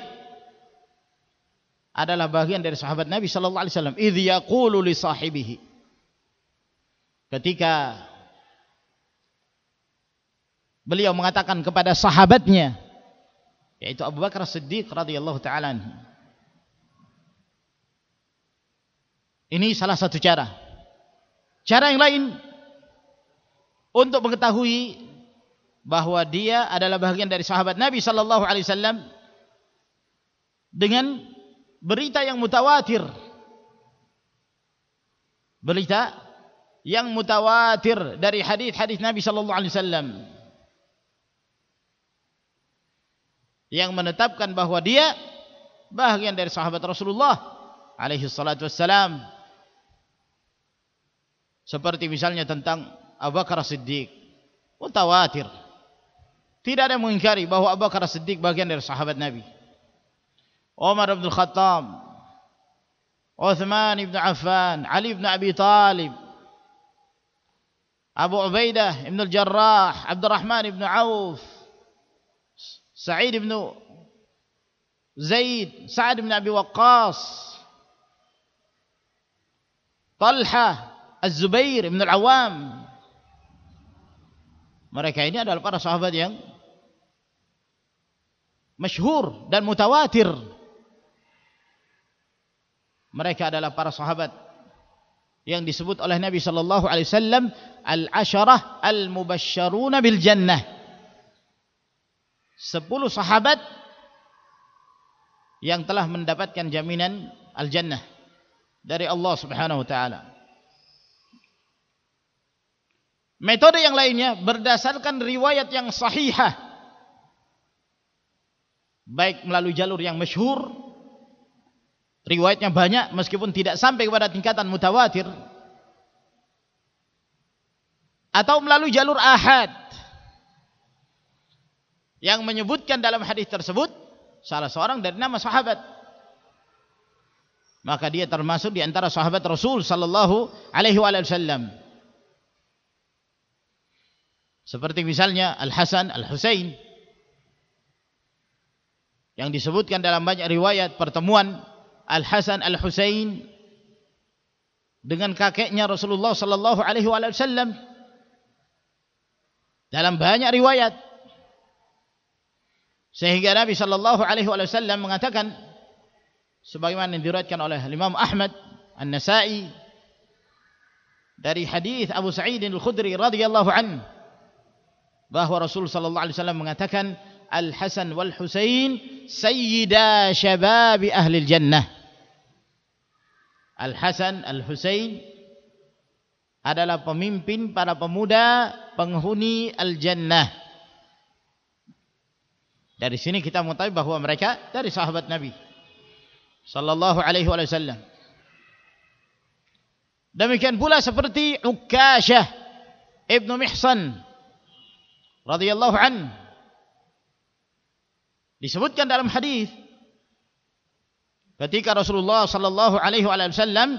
adalah bagian dari sahabat Nabi sallallahu alaihi wasallam. Idh yaqulu li sahibihi. Ketika beliau mengatakan kepada sahabatnya yaitu Abu Bakar Siddiq radhiyallahu taala ini salah satu cara. Cara yang lain untuk mengetahui bahwa dia adalah bahagian dari sahabat Nabi sallallahu alaihi wasallam dengan berita yang mutawatir. Berita yang mutawatir dari hadis-hadis Nabi sallallahu alaihi wasallam yang menetapkan bahwa dia bahagian dari sahabat Rasulullah alaihi salatu wassalam. Seperti misalnya tentang Abu Bakar Siddiq mutawatir tidak ada yang mengingkari bahawa Abu Bakar Siddiq bagian dari sahabat Nabi. Umar bin Khattab, Uthman bin Affan, Ali bin Abi Talib, Abu Ubaidah bin Al-Jarrah, Abdurrahman bin Auf, Sa'id bin Zaid, Sa'ad bin Abi Waqqas, Talha, Az-Zubair bin Al-Awam. Mereka ini adalah para sahabat yang masyhur dan mutawatir. Mereka adalah para sahabat yang disebut oleh Nabi sallallahu alaihi wasallam al-asharah al-mubashsharuna bil jannah. 10 sahabat yang telah mendapatkan jaminan al-jannah dari Allah Subhanahu wa taala. Metode yang lainnya berdasarkan riwayat yang sahihah baik melalui jalur yang masyhur. Riwayatnya banyak meskipun tidak sampai kepada tingkatan mutawatir. Atau melalui jalur ahad. Yang menyebutkan dalam hadis tersebut salah seorang dari nama sahabat. Maka dia termasuk di antara sahabat Rasul sallallahu alaihi wasallam. Seperti misalnya Al Hasan Al Husain yang disebutkan dalam banyak riwayat pertemuan Al Hasan Al Husain dengan kakeknya Rasulullah sallallahu alaihi wasallam. Dalam banyak riwayat. Sehingga Nabi sallallahu alaihi wasallam mengatakan sebagaimana diriwayatkan oleh Imam Ahmad An-Nasa'i dari hadis Abu Sa'id Al-Khudri radhiyallahu anhu bahwa Rasul sallallahu alaihi wasallam mengatakan Al Hasan wal Husain sayyida shabab ahli jannah. Al Hasan Al Husain adalah pemimpin para pemuda penghuni al jannah dari sini kita mengetahui bahwa mereka dari sahabat Nabi sallallahu alaihi wasallam. Demikian pula seperti Ukashah ibnu Mihsan radhiyallahu an disebutkan dalam hadis. Ketika Rasulullah sallallahu alaihi wasallam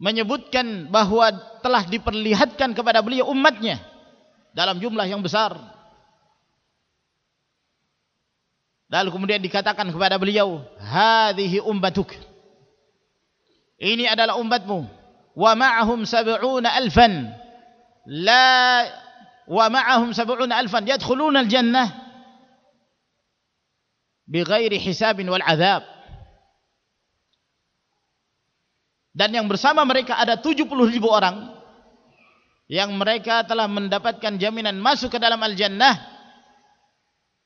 menyebutkan bahwa telah diperlihatkan kepada beliau umatnya dalam jumlah yang besar. Lalu kemudian dikatakan kepada beliau hadhihi ummatuk ini adalah umatmu. Wa ma'ahum sab'una alfan. La wa ma'ahum sab'una alfan yadkhuluna al-jannah bighairi hisabin wal adhab dan yang bersama mereka ada 70 ribu orang yang mereka telah mendapatkan jaminan masuk ke dalam al-jannah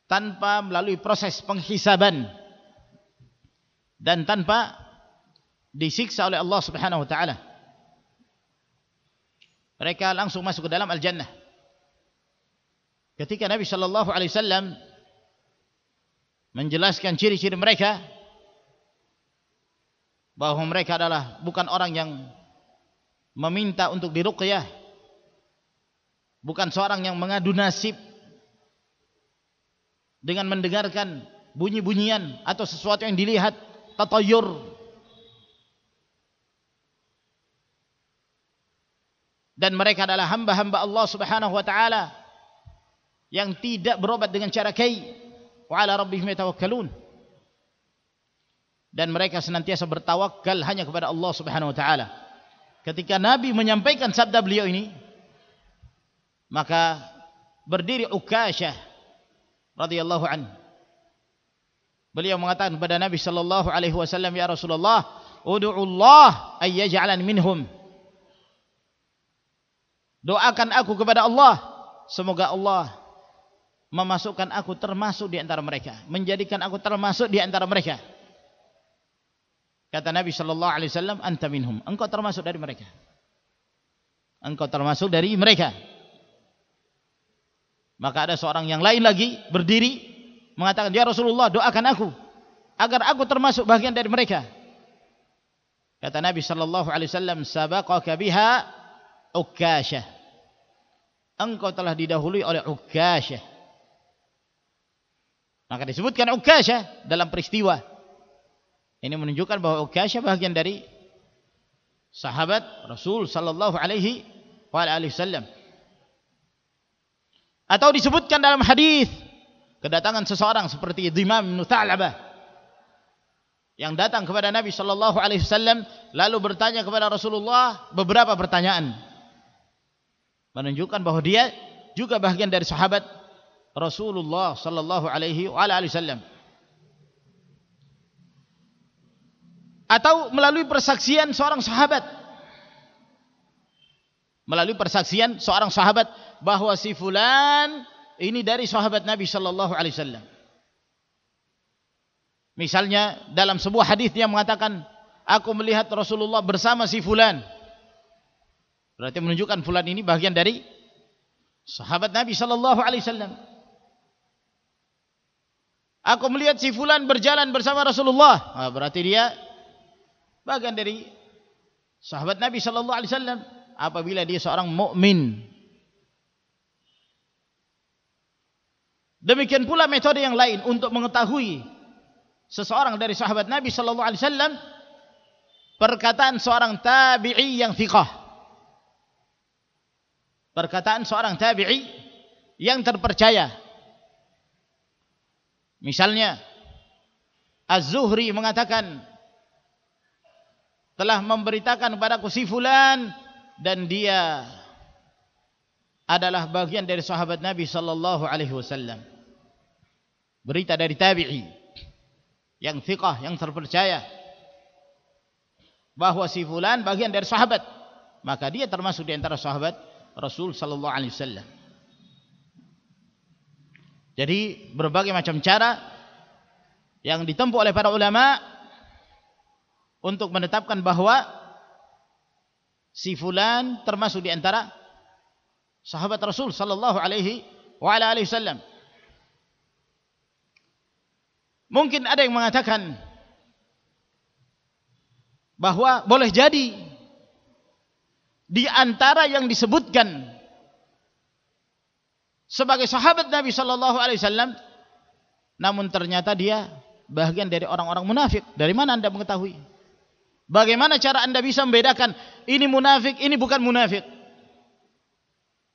tanpa melalui proses penghisaban dan tanpa disiksa oleh Allah Subhanahu wa taala mereka langsung masuk ke dalam al-jannah. Ketika Nabi sallallahu alaihi wasallam menjelaskan ciri-ciri mereka bahwa mereka adalah bukan orang yang meminta untuk diruqyah bukan seorang yang mengadu nasib dengan mendengarkan bunyi-bunyian atau sesuatu yang dilihat tatayur. Dan mereka adalah hamba-hamba Allah Subhanahu wa taala yang tidak berobat dengan cara kai. Wa ala rabbihim yatawakkalun. Dan mereka senantiasa bertawakal hanya kepada Allah Subhanahu wa taala. Ketika nabi menyampaikan sabda beliau ini maka berdiri Ukashah radhiyallahu an. Beliau mengatakan kepada nabi sallallahu alaihi wasallam ya Rasulullah ud'u Allah ay yaj'alan minhum. Doakan aku kepada Allah. Semoga Allah memasukkan aku termasuk di antara mereka, menjadikan aku termasuk di antara mereka. Kata Nabi sallallahu alaihi wasallam, "Anta minhum." Engkau termasuk dari mereka. Engkau termasuk dari mereka. Maka ada seorang yang lain lagi berdiri mengatakan, "Ya Rasulullah, doakan aku agar aku termasuk bagian dari mereka." Kata Nabi sallallahu alaihi wasallam, "Sabaqaka biha Ukashah. Engkau telah didahului oleh Ukashah. Maka disebutkan Ukashah dalam peristiwa. Ini menunjukkan bahawa Ukashah bahagian dari sahabat Rasul sallallahu alaihi wasallam. Atau disebutkan dalam hadis kedatangan seseorang seperti Dhimam bin Tha'labah yang datang kepada Nabi sallallahu alaihi wasallam lalu bertanya kepada Rasulullah beberapa pertanyaan menunjukkan bahawa dia juga bahagian dari sahabat Rasulullah sallallahu alaihi wasallam. Atau melalui persaksian seorang sahabat. Melalui persaksian seorang sahabat bahawa si fulan ini dari sahabat Nabi sallallahu alaihi wasallam. Misalnya dalam sebuah hadis yang mengatakan aku melihat Rasulullah bersama si fulan. Berarti menunjukkan fulan ini bagian dari sahabat Nabi sallallahu alaihi wasallam. Aku melihat si fulan berjalan bersama Rasulullah. Nah, berarti dia bagian dari sahabat Nabi sallallahu alaihi wasallam apabila dia seorang mukmin. Demikian pula metode yang lain untuk mengetahui seseorang dari sahabat Nabi sallallahu alaihi wasallam perkataan seorang tabi'i yang thiqah. Perkataan seorang tabi'i yang terpercaya. Misalnya Az-Zuhri mengatakan telah memberitakan kepada si fulan dan dia adalah bagian dari sahabat Nabi sallallahu alaihi wasallam. Berita dari tabi'i yang thiqah, yang terpercaya bahwa si fulan bagian dari sahabat, maka dia termasuk di antara sahabat Rasul sallallahu alaihi wasallam. Jadi berbagai macam cara yang ditempuh oleh para ulama untuk menetapkan bahawa si fulan termasuk di antara sahabat Rasul sallallahu alaihi wasallam. Mungkin ada yang mengatakan bahawa boleh jadi di antara yang disebutkan sebagai sahabat Nabi sallallahu alaihi wasallam namun ternyata dia bagian dari orang-orang munafik. Dari mana Anda mengetahui? Bagaimana cara Anda bisa membedakan ini munafik ini bukan munafik?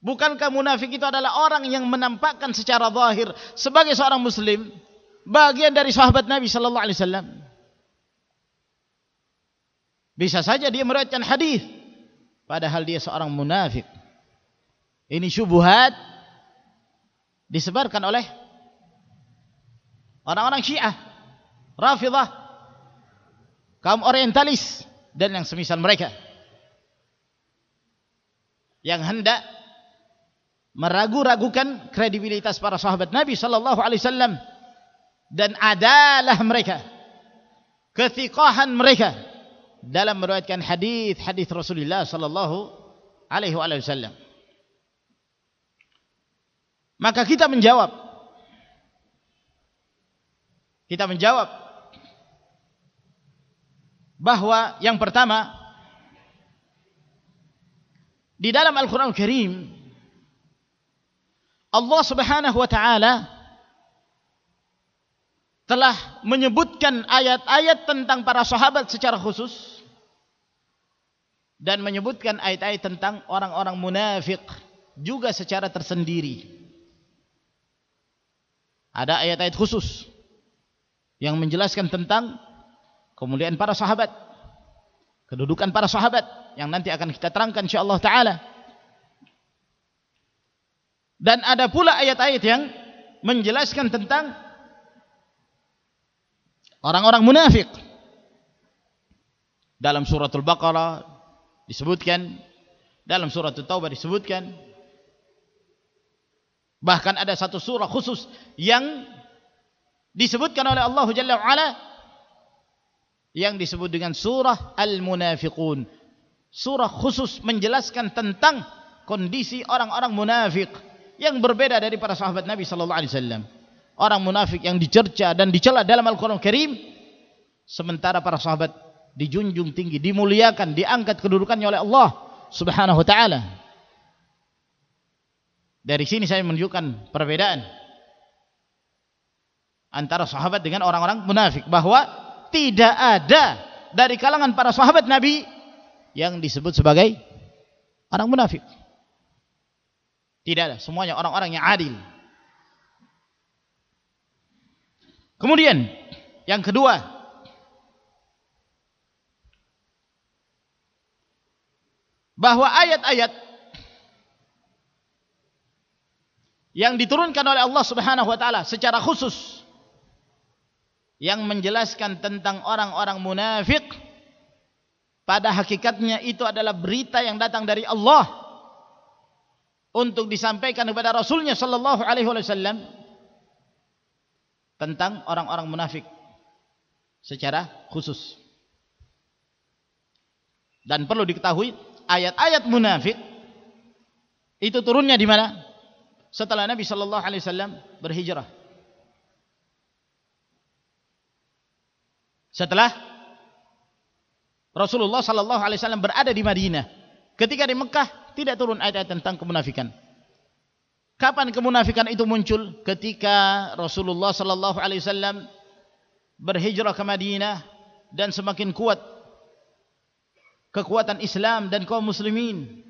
Bukankah munafik itu adalah orang yang menampakkan secara zahir sebagai seorang muslim bagian dari sahabat Nabi sallallahu alaihi wasallam? Bisa saja dia meriwayatkan hadis padahal dia seorang munafik. Ini syubhat disebarkan oleh orang-orang Syiah, Rafidah, kaum orientalis dan yang semisal mereka. Yang hendak meragu-ragukan kredibilitas para sahabat Nabi sallallahu alaihi wasallam dan adalah mereka kethiqahan mereka dalam meriwayatkan hadis-hadis Rasulullah sallallahu alaihi wasallam Maka kita menjawab. Kita menjawab bahwa yang pertama di dalam Al-Qur'an Al Karim Allah Subhanahu wa taala telah menyebutkan ayat-ayat tentang para sahabat secara khusus dan menyebutkan ayat-ayat tentang orang-orang munafik juga secara tersendiri ada ayat-ayat khusus yang menjelaskan tentang kemuliaan para sahabat kedudukan para sahabat yang nanti akan kita terangkan insyaallah taala. Dan ada pula ayat-ayat yang menjelaskan tentang orang-orang munafik dalam suratul baqarah disebutkan dalam suratul taubah disebutkan Bahkan ada satu surah khusus yang disebutkan oleh Allah Jalla wa'ala yang disebut dengan surah Al-Munafiqun. Surah khusus menjelaskan tentang kondisi orang-orang munafik yang berbeda dari para sahabat Nabi sallallahu alaihi wasallam. Orang munafik yang dicerca dan dicela dalam Al-Qur'an Karim sementara para sahabat dijunjung tinggi, dimuliakan, diangkat kedudukannya oleh Allah Subhanahu wa taala. Dari sini saya menunjukkan perbedaan antara sahabat dengan orang-orang munafik bahwa tidak ada dari kalangan para sahabat Nabi yang disebut sebagai orang munafik. Tidak ada, semuanya orang-orang yang adil. Kemudian yang kedua bahwa ayat-ayat yang diturunkan oleh Allah Subhanahu wa taala secara khusus. Yang menjelaskan tentang orang-orang munafik pada hakikatnya itu adalah berita yang datang dari Allah. Untuk disampaikan kepada Rasulnya sallallahu alaihi wasallam tentang orang-orang munafik secara khusus. Dan perlu diketahui ayat-ayat munafik itu turunnya di mana setelah Nabi sallallahu alaihi wasallam berhijrah. setelah Rasulullah sallallahu alaihi wasallam berada di Madinah. Ketika di Mekah tidak turun ayat-ayat tentang kemunafikan. Kapan kemunafikan itu muncul? Ketika Rasulullah sallallahu alaihi wasallam berhijrah ke Madinah dan semakin kuat kekuatan Islam dan kaum muslimin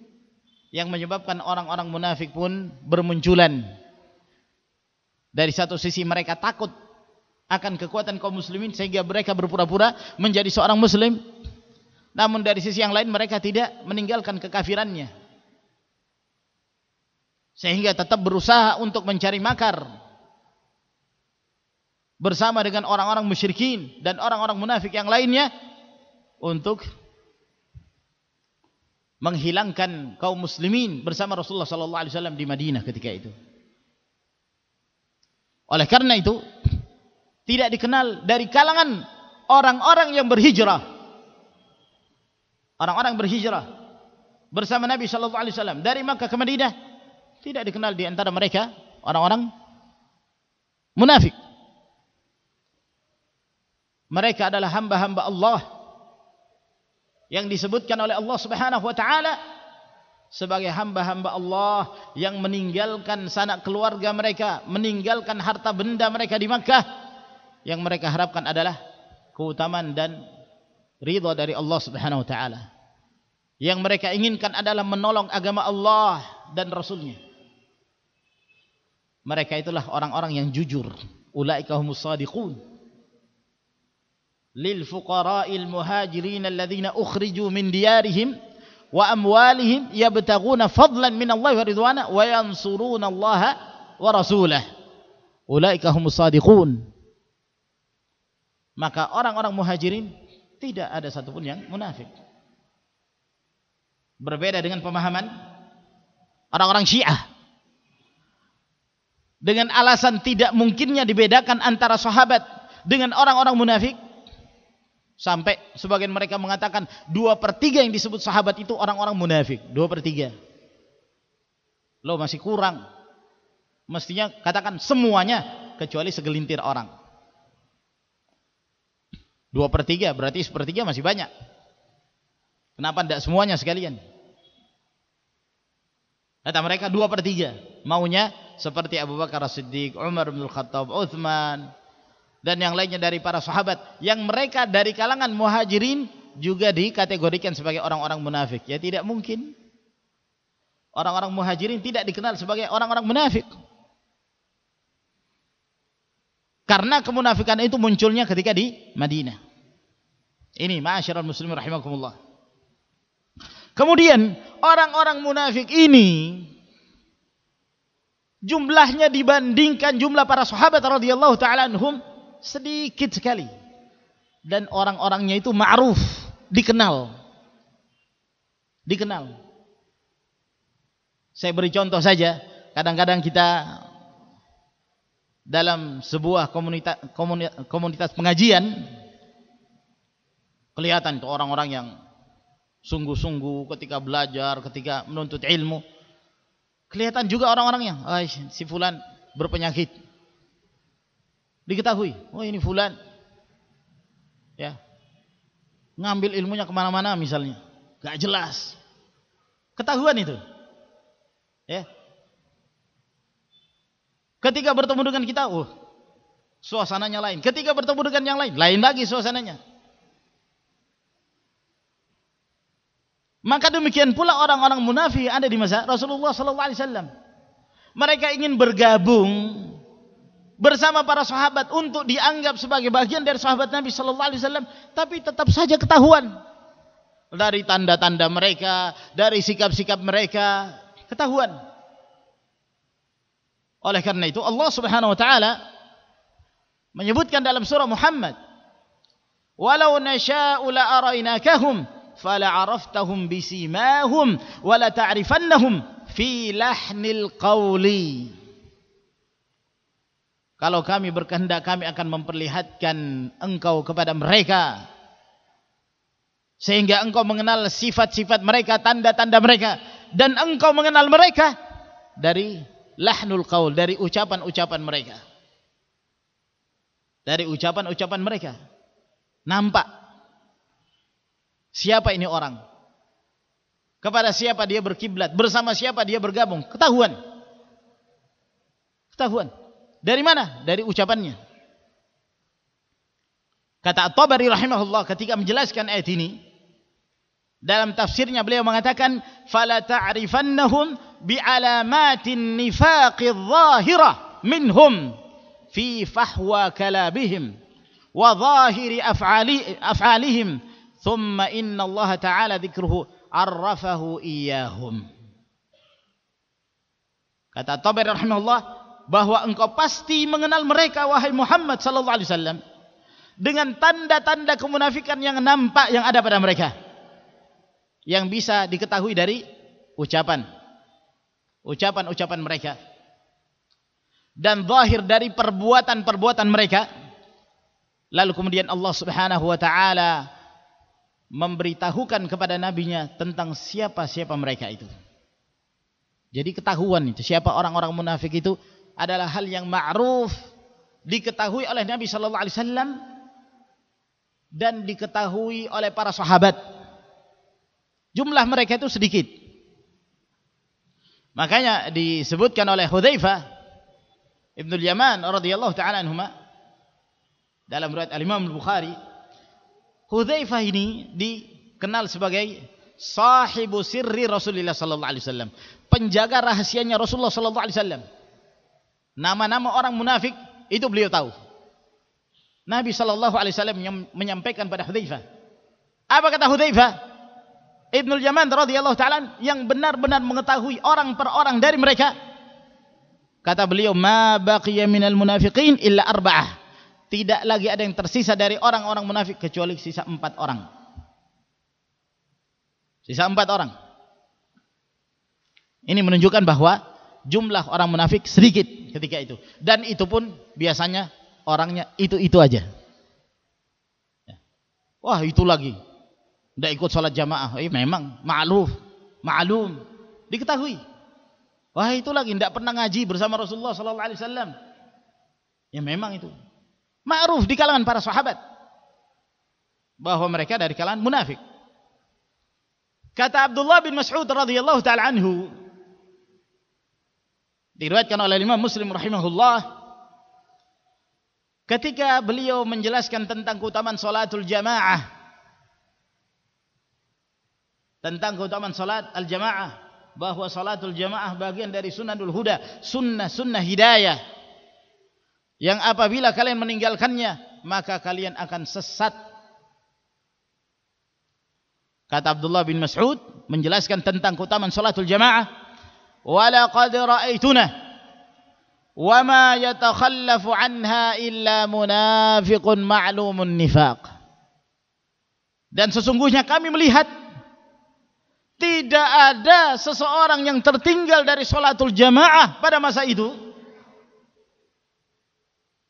yang menyebabkan orang-orang munafik pun bermunculan. Dari satu sisi mereka takut akan kekuatan kaum muslimin sehingga mereka berpura-pura menjadi seorang muslim. Namun dari sisi yang lain mereka tidak meninggalkan kekafirannya. Sehingga tetap berusaha untuk mencari makar bersama dengan orang-orang musyrikin dan orang-orang munafik yang lainnya untuk menghilangkan kaum muslimin bersama Rasulullah sallallahu alaihi wasallam di Madinah ketika itu. Oleh karena itu tidak dikenal dari kalangan orang-orang yang berhijrah. Orang-orang berhijrah bersama Nabi sallallahu alaihi wasallam dari Makkah ke Madinah tidak dikenal di antara mereka orang-orang munafik mereka adalah hamba-hamba Allah yang disebutkan oleh Allah Subhanahu wa taala sebagai hamba-hamba Allah yang meninggalkan sanak keluarga mereka, meninggalkan harta benda mereka di Makkah yang mereka harapkan adalah keutamaan dan ridha dari Allah Subhanahu wa taala. Yang mereka inginkan adalah menolong agama Allah dan Rasulnya. Mereka itulah orang-orang yang jujur. Ulaika humus sadiqun lil fuqara'il muhajirin alladhina ukhriju min diyarihim wa amwalihim yabtaghuna fadlan min Allah wa ridwana wa yansuruna Allah wa rasulah ulaika humus sadiqun maka orang-orang muhajirin tidak ada satupun yang munafik. Berbeda dengan pemahaman orang-orang syiah. Dengan alasan tidak mungkinnya dibedakan antara sahabat dengan orang-orang munafik Sampai sebagian mereka mengatakan dua per tiga yang disebut sahabat itu orang-orang munafik. Dua per tiga. Lo masih kurang. Mestinya katakan semuanya kecuali segelintir orang. Dua per tiga berarti sepertiga masih banyak. Kenapa tidak semuanya sekalian? Kata mereka dua per tiga. Maunya seperti Abu Bakar As-Siddiq, Umar bin Khattab, Uthman, dan yang lainnya dari para sahabat. Yang mereka dari kalangan muhajirin juga dikategorikan sebagai orang-orang munafik. Ya tidak mungkin. Orang-orang muhajirin tidak dikenal sebagai orang-orang munafik. Karena kemunafikan itu munculnya ketika di Madinah. Ini ma'asyiral muslimin rahimakumullah. Kemudian orang-orang munafik ini jumlahnya dibandingkan jumlah para sahabat radhiyallahu taala anhum sedikit sekali. Dan orang-orangnya itu ma'ruf dikenal. Dikenal. Saya beri contoh saja. Kadang-kadang kita dalam sebuah komunitas komunitas pengajian kelihatan itu orang-orang yang sungguh-sungguh ketika belajar ketika menuntut ilmu. Kelihatan juga orang-orangnya si fulan berpenyakit diketahui oh ini fulan. Ya. Ngambil ilmunya kemana-mana misalnya. Gak jelas. Ketahuan itu. Ya. Ketika bertemu dengan kita oh suasananya lain. Ketika bertemu dengan yang lain lain lagi suasananya. Maka demikian pula orang-orang munafik ada di masa Rasulullah sallallahu alaihi wasallam. Mereka ingin bergabung bersama para sahabat untuk dianggap sebagai bagian dari sahabat Nabi sallallahu alaihi wasallam tapi tetap saja ketahuan dari tanda-tanda mereka dari sikap-sikap mereka ketahuan. Oleh karena itu Allah Subhanahu wa taala menyebutkan dalam surah Muhammad walau nasha'u la arainakahum fala araftahum bisimahum wala ta'rifannahum fi lahnil qawli kalau kami berkehendak kami akan memperlihatkan engkau kepada mereka. Sehingga engkau mengenal sifat-sifat mereka tanda-tanda mereka. Dan engkau mengenal mereka dari lahnul qaul dari ucapan-ucapan mereka. Dari ucapan-ucapan mereka. Nampak? Siapa ini orang? Kepada siapa dia berkiblat? Bersama siapa dia bergabung? Ketahuan. Ketahuan dari mana? Dari ucapannya. Kata At-Tabari rahimahullah ketika menjelaskan ayat ini dalam tafsirnya beliau mengatakan fala ta'rifannahum bi'alamatin nifaqi adh-dhahirah minhum fi fahwa kalabihim wa zahiri af'ali af'alihim thumma inna Allah ta'ala dzikruhu arrafahu iyyahum. Kata Tabari rahimahullah bahwa engkau pasti mengenal mereka wahai Muhammad sallallahu alaihi wasallam dengan tanda-tanda kemunafikan yang nampak yang ada pada mereka yang bisa diketahui dari ucapan ucapan-ucapan mereka dan zahir dari perbuatan-perbuatan mereka Lalu kemudian Allah Subhanahu wa taala memberitahukan kepada nabinya tentang siapa-siapa mereka itu. Jadi ketahuan itu siapa orang-orang munafik itu adalah hal yang ma'ruf diketahui oleh Nabi sallallahu alaihi wasallam dan diketahui oleh para sahabat. Jumlah mereka itu sedikit. Makanya disebutkan oleh Hudzaifah Ibnu Yaman radhiyallahu taala anhuma dalam riwayat Al-Imam Al-Bukhari Hudzaifah ini dikenal sebagai sahibu sirri Rasulullah sallallahu alaihi wasallam penjaga rahasianya Rasulullah sallallahu alaihi wasallam nama-nama orang munafik itu beliau tahu. Nabi sallallahu alaihi wasallam menyampaikan pada Hudzaifah. Apa kata Hudzaifah? Ibnu Yaman radhiyallahu taala yang benar-benar mengetahui orang per orang dari mereka. Kata beliau ma baqiya minal munafiqin illa arba'ah. Tidak lagi ada yang tersisa dari orang-orang munafik kecuali sisa empat orang. Sisa empat orang. Ini menunjukkan bahwa jumlah orang munafik sedikit ketika itu. Dan itu pun biasanya orangnya itu-itu aja. Ya. Wah itu lagi. Tidak ikut sholat jamaah. Eh, memang ma'luf. Ma'lum. Diketahui. Wah itu lagi. Tidak pernah ngaji bersama Rasulullah SAW. Ya memang itu ma'ruf di kalangan para sahabat bahwa mereka dari kalangan munafik. Kata Abdullah bin Mas'ud radhiyallahu taala anhu diriwayatkan oleh Imam Muslim rahimahullah ketika beliau menjelaskan tentang keutamaan salatul jamaah tentang keutamaan salat al-jamaah bahwa salatul jamaah bagian dari sunnahul huda sunnah-sunnah hidayah yang apabila kalian meninggalkannya maka kalian akan sesat. Kata Abdullah bin Mas'ud menjelaskan tentang keutamaan salatul jamaah qad ra'aituna wama yatakhallafu anha illa munafiqun ma'lumun nifaq dan sesungguhnya kami melihat tidak ada seseorang yang tertinggal dari salatul jamaah pada masa itu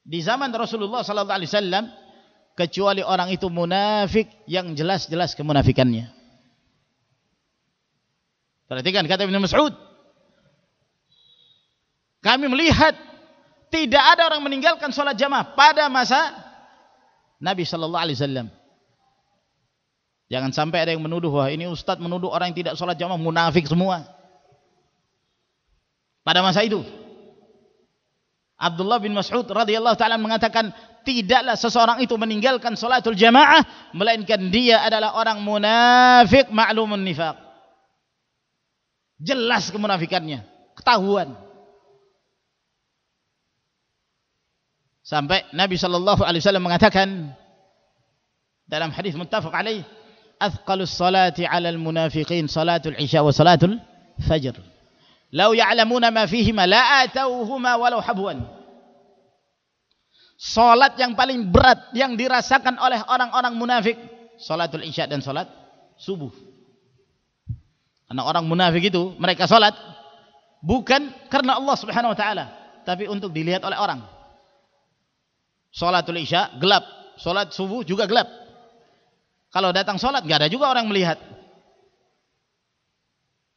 di zaman Rasulullah sallallahu alaihi wasallam kecuali orang itu munafik yang jelas-jelas kemunafikannya. Perhatikan kata Ibnu Mas'ud. Kami melihat tidak ada orang meninggalkan salat jamaah pada masa Nabi sallallahu alaihi wasallam. Jangan sampai ada yang menuduh wah ini ustaz menuduh orang yang tidak salat jamaah munafik semua. Pada masa itu Abdullah bin Mas'ud radhiyallahu taala mengatakan tidaklah seseorang itu meninggalkan salatul jamaah melainkan dia adalah orang munafik ma'lumun nifaq. Jelas kemunafikannya, ketahuan. Sampai Nabi sallallahu alaihi wasallam mengatakan dalam hadis muttafaq alaih, "Athqalus salati 'alal munafiqin salatul isya wa salatul fajr." Lau ya'lamuna ma fihima la atauhuma walau habwan. Salat yang paling berat yang dirasakan oleh orang-orang munafik, salatul isya dan salat subuh. Karena orang munafik itu mereka salat bukan karena Allah Subhanahu wa taala, tapi untuk dilihat oleh orang. Salatul isya gelap, salat subuh juga gelap. Kalau datang salat enggak ada juga orang melihat.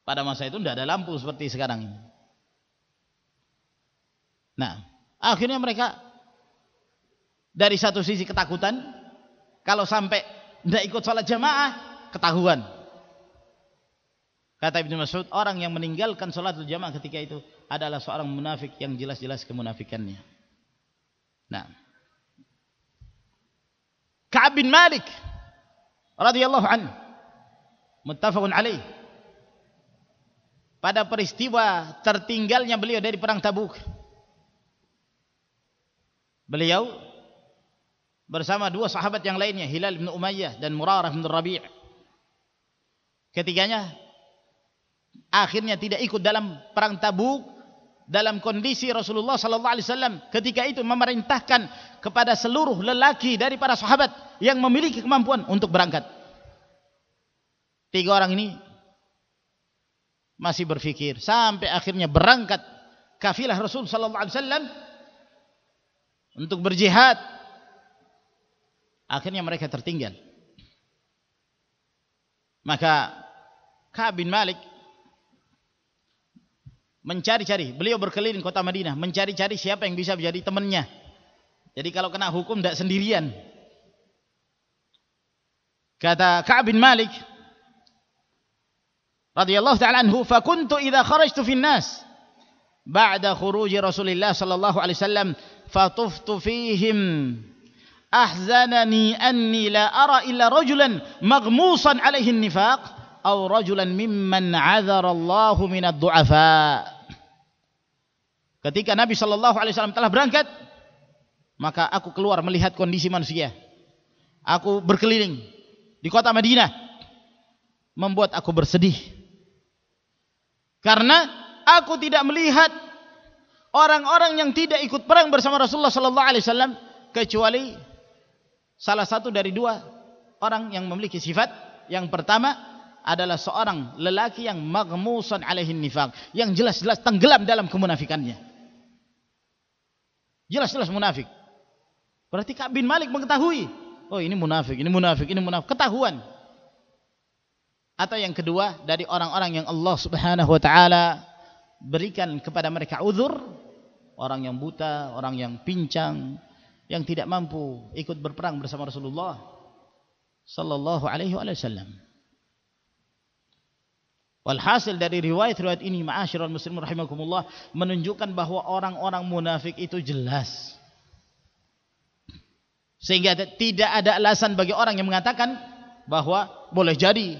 Pada masa itu tidak ada lampu seperti sekarang ini. Nah, akhirnya mereka dari satu sisi ketakutan kalau sampai tidak ikut sholat jamaah ketahuan kata Ibn Mas'ud orang yang meninggalkan sholat jamaah ketika itu adalah seorang munafik yang jelas-jelas kemunafikannya nah Ka'ab bin Malik radhiyallahu anhu. Muttafaqun alaih. Pada peristiwa tertinggalnya beliau dari perang Tabuk beliau bersama dua sahabat yang lainnya Hilal bin Umayyah dan Murarah bin Rabi' ketiganya akhirnya tidak ikut dalam perang Tabuk dalam kondisi Rasulullah sallallahu alaihi wasallam ketika itu memerintahkan kepada seluruh lelaki dari para sahabat yang memiliki kemampuan untuk berangkat. Tiga orang ini masih berfikir sampai akhirnya berangkat kafilah Rasul sallallahu alaihi wasallam untuk berjihad. Akhirnya mereka tertinggal. Maka Ka'ab bin Malik mencari-cari. Beliau berkeliling kota Madinah, mencari-cari siapa yang bisa menjadi temannya. Jadi kalau kena hukum tidak sendirian. Kata Ka'ab bin Malik radhiyallahu ta'ala anhu, "Fa kuntu idza kharajtu fi an-nas ba'da khuruj Rasulillah sallallahu alaihi wasallam fatuftu fihim ahzanani anni la ara illa rajulan maghmusan alaihi an-nifaq aw rajulan mimman 'adhara Allah min ad-du'afa." Ketika Nabi sallallahu alaihi wasallam telah berangkat, maka aku keluar melihat kondisi manusia. Aku berkeliling di kota Madinah membuat aku bersedih. Karena aku tidak melihat orang-orang yang tidak ikut perang bersama Rasulullah sallallahu alaihi wasallam kecuali salah satu dari dua orang yang memiliki sifat yang pertama adalah seorang lelaki yang maghmusan alaihi nifaq yang jelas-jelas tenggelam dalam kemunafikannya Jelas-jelas munafik. Berarti Ka'ab bin Malik mengetahui. Oh ini munafik, ini munafik, ini munafik. Ketahuan. Atau yang kedua dari orang-orang yang Allah subhanahu wa ta'ala berikan kepada mereka uzur. Orang yang buta, orang yang pincang. Yang tidak mampu ikut berperang bersama Rasulullah. Sallallahu alaihi wa sallam. Walhasil dari riwayat-riwayat ini ma'asyiral muslimin rahimakumullah menunjukkan bahwa orang-orang munafik itu jelas. Sehingga tidak ada alasan bagi orang yang mengatakan bahwa boleh jadi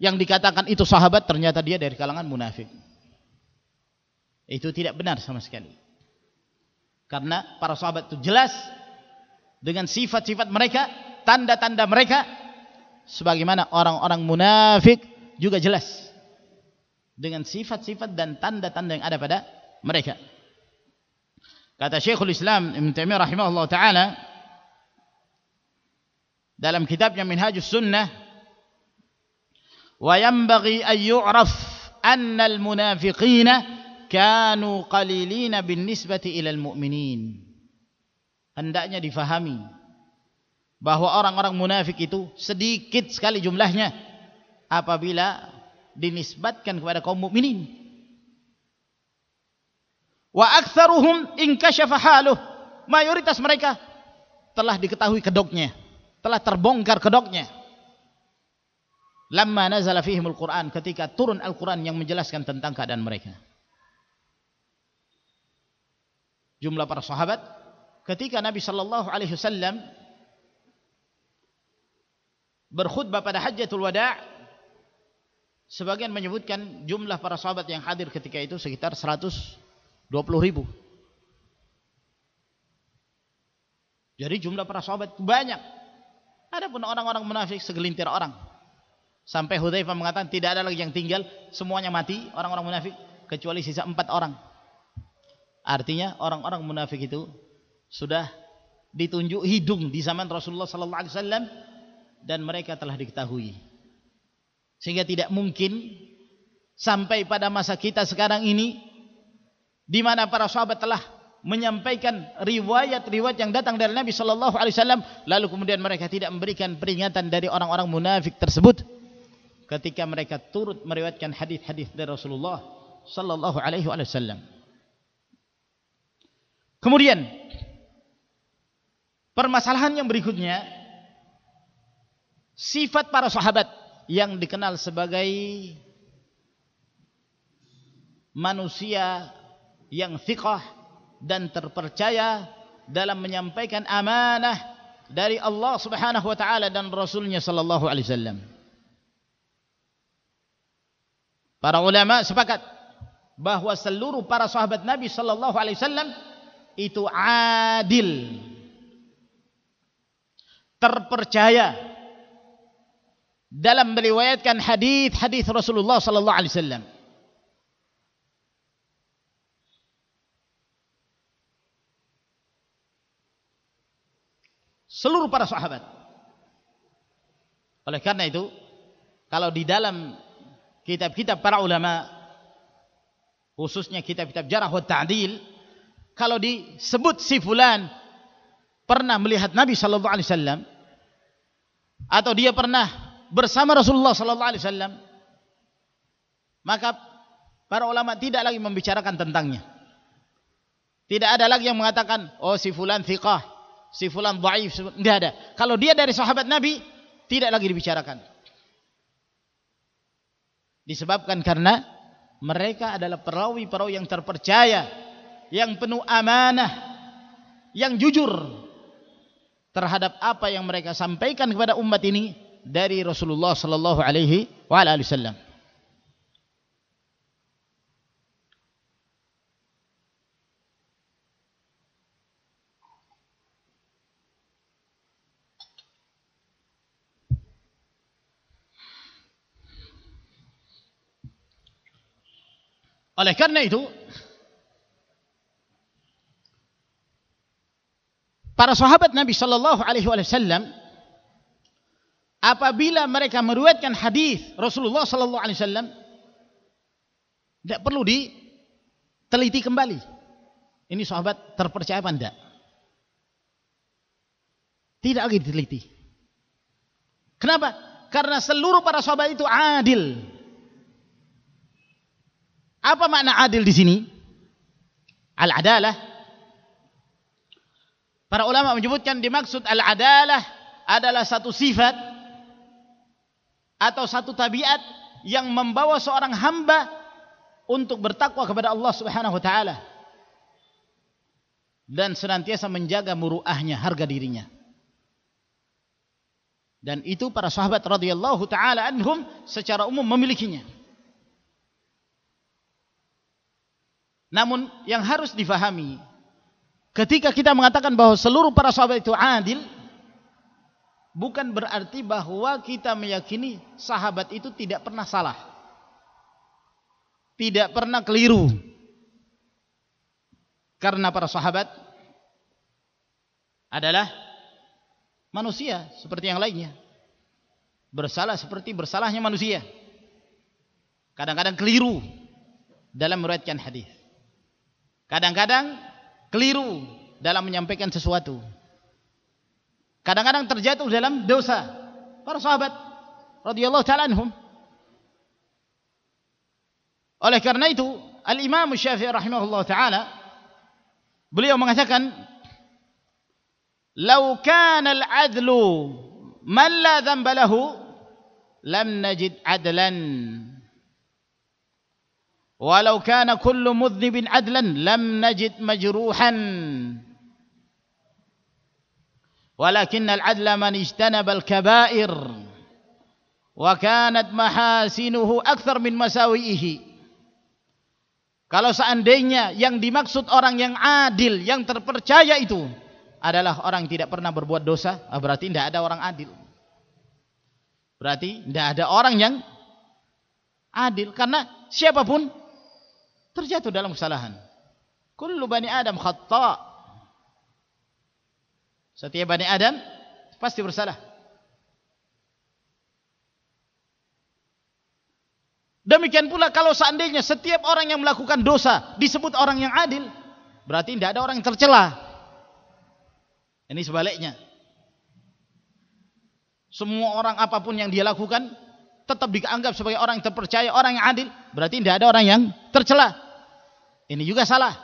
yang dikatakan itu sahabat ternyata dia dari kalangan munafik. Itu tidak benar sama sekali. Karena para sahabat itu jelas dengan sifat-sifat mereka, tanda-tanda mereka sebagaimana orang-orang munafik juga jelas dengan sifat-sifat dan tanda-tanda yang ada pada mereka. Kata Syekhul Islam Ibn Taimiyah rahimahullah taala dalam kitabnya Minhajus Sunnah wa yanbaghi an yu'raf anna al-munafiqina kanu qalilina bin nisbati ila al-mu'minin. Hendaknya difahami bahwa orang-orang munafik itu sedikit sekali jumlahnya apabila dinisbatkan kepada kaum mukminin. Wa aktsaruhum in kashafa haluh. Mayoritas mereka telah diketahui kedoknya, telah terbongkar kedoknya. Lamma nazala fihim al-Qur'an ketika turun Al-Qur'an yang menjelaskan tentang keadaan mereka. Jumlah para sahabat ketika Nabi sallallahu alaihi wasallam berkhutbah pada Hajjatul Wada' Sebagian menyebutkan jumlah para sahabat yang hadir ketika itu sekitar 120 ribu. Jadi jumlah para sahabat banyak. Ada pun orang-orang munafik segelintir orang. Sampai Hudzaifah mengatakan tidak ada lagi yang tinggal, semuanya mati orang-orang munafik kecuali sisa empat orang. Artinya orang-orang munafik itu sudah ditunjuk hidung di zaman Rasulullah sallallahu alaihi wasallam dan mereka telah diketahui sehingga tidak mungkin sampai pada masa kita sekarang ini di mana para sahabat telah menyampaikan riwayat-riwayat yang datang dari Nabi sallallahu alaihi wasallam lalu kemudian mereka tidak memberikan peringatan dari orang-orang munafik tersebut. Ketika mereka turut meriwayatkan hadis-hadis dari Rasulullah sallallahu alaihi wasallam. Kemudian permasalahan yang berikutnya sifat para sahabat yang dikenal sebagai manusia yang thiqah dan terpercaya dalam menyampaikan amanah dari Allah Subhanahu wa taala dan rasulnya sallallahu alaihi wasallam. Para ulama sepakat bahawa seluruh para sahabat Nabi sallallahu alaihi wasallam itu adil. Terpercaya dalam meriwayatkan hadis-hadis Rasulullah sallallahu alaihi wasallam. Seluruh para sahabat. Oleh karena itu, kalau di dalam kitab-kitab para ulama, khususnya kitab-kitab jarah wa ta'dil, kalau disebut si fulan pernah melihat Nabi sallallahu alaihi wasallam atau dia pernah bersama Rasulullah sallallahu alaihi wasallam, maka para ulama tidak lagi membicarakan tentangnya. Tidak ada lagi yang mengatakan, oh si fulan thiqah, si fulan dhaif tidak ada. Kalau dia dari sahabat nabi tidak lagi dibicarakan. Disebabkan karena mereka adalah perawi-perawi yang terpercaya yang penuh amanah yang jujur terhadap apa yang mereka sampaikan kepada umat ini dari Rasulullah sallallahu alaihi wasallam Oleh karena itu para sahabat Nabi sallallahu alaihi wasallam apabila mereka meriwayatkan hadis Rasulullah sallallahu alaihi wasallam tidak perlu diteliti kembali. Ini sahabat terpercaya apa tidak? Tidak lagi diteliti. Kenapa? Karena seluruh para sahabat itu adil. Apa makna adil di sini? Al-adalah. Para ulama menyebutkan dimaksud al-adalah adalah satu sifat atau satu tabiat yang membawa seorang hamba untuk bertakwa kepada Allah Subhanahu wa taala dan senantiasa menjaga muruahnya harga dirinya. Dan itu para sahabat radhiyallahu taala anhum secara umum memilikinya. Namun yang harus difahami ketika kita mengatakan bahawa seluruh para sahabat itu adil bukan berarti bahawa kita meyakini sahabat itu tidak pernah salah. Tidak pernah keliru. Karena para sahabat adalah manusia seperti yang lainnya. Bersalah seperti bersalahnya manusia. Kadang-kadang keliru dalam meriwayatkan hadis kadang-kadang keliru dalam menyampaikan sesuatu. Kadang-kadang terjatuh dalam dosa. Para sahabat radhiyallahu taala anhum. Oleh karena itu, Al-Imam Syafi'i rahimahullah taala beliau mengatakan, "Lau kana al-'adlu man la dhanba lahu, lam najid 'adlan." Walau kana kullu mudhnibin adlan lam najid majruhan. Walakin al-adla man ijtanaba al-kaba'ir. Wa kanat mahasinuhu akthar min masawi'ihi. Kalau seandainya yang dimaksud orang yang adil, yang terpercaya itu adalah orang tidak pernah berbuat dosa, ah, berarti tidak ada orang adil. Berarti tidak ada orang yang adil. Karena siapapun terjatuh dalam kesalahan. Kullu bani Adam khata. Setiap bani Adam pasti bersalah. Demikian pula kalau seandainya setiap orang yang melakukan dosa disebut orang yang adil, berarti tidak ada orang yang tercela. Ini sebaliknya. Semua orang apapun yang dia lakukan tetap dianggap sebagai orang yang terpercaya, orang yang adil, berarti tidak ada orang yang tercela. Ini juga salah.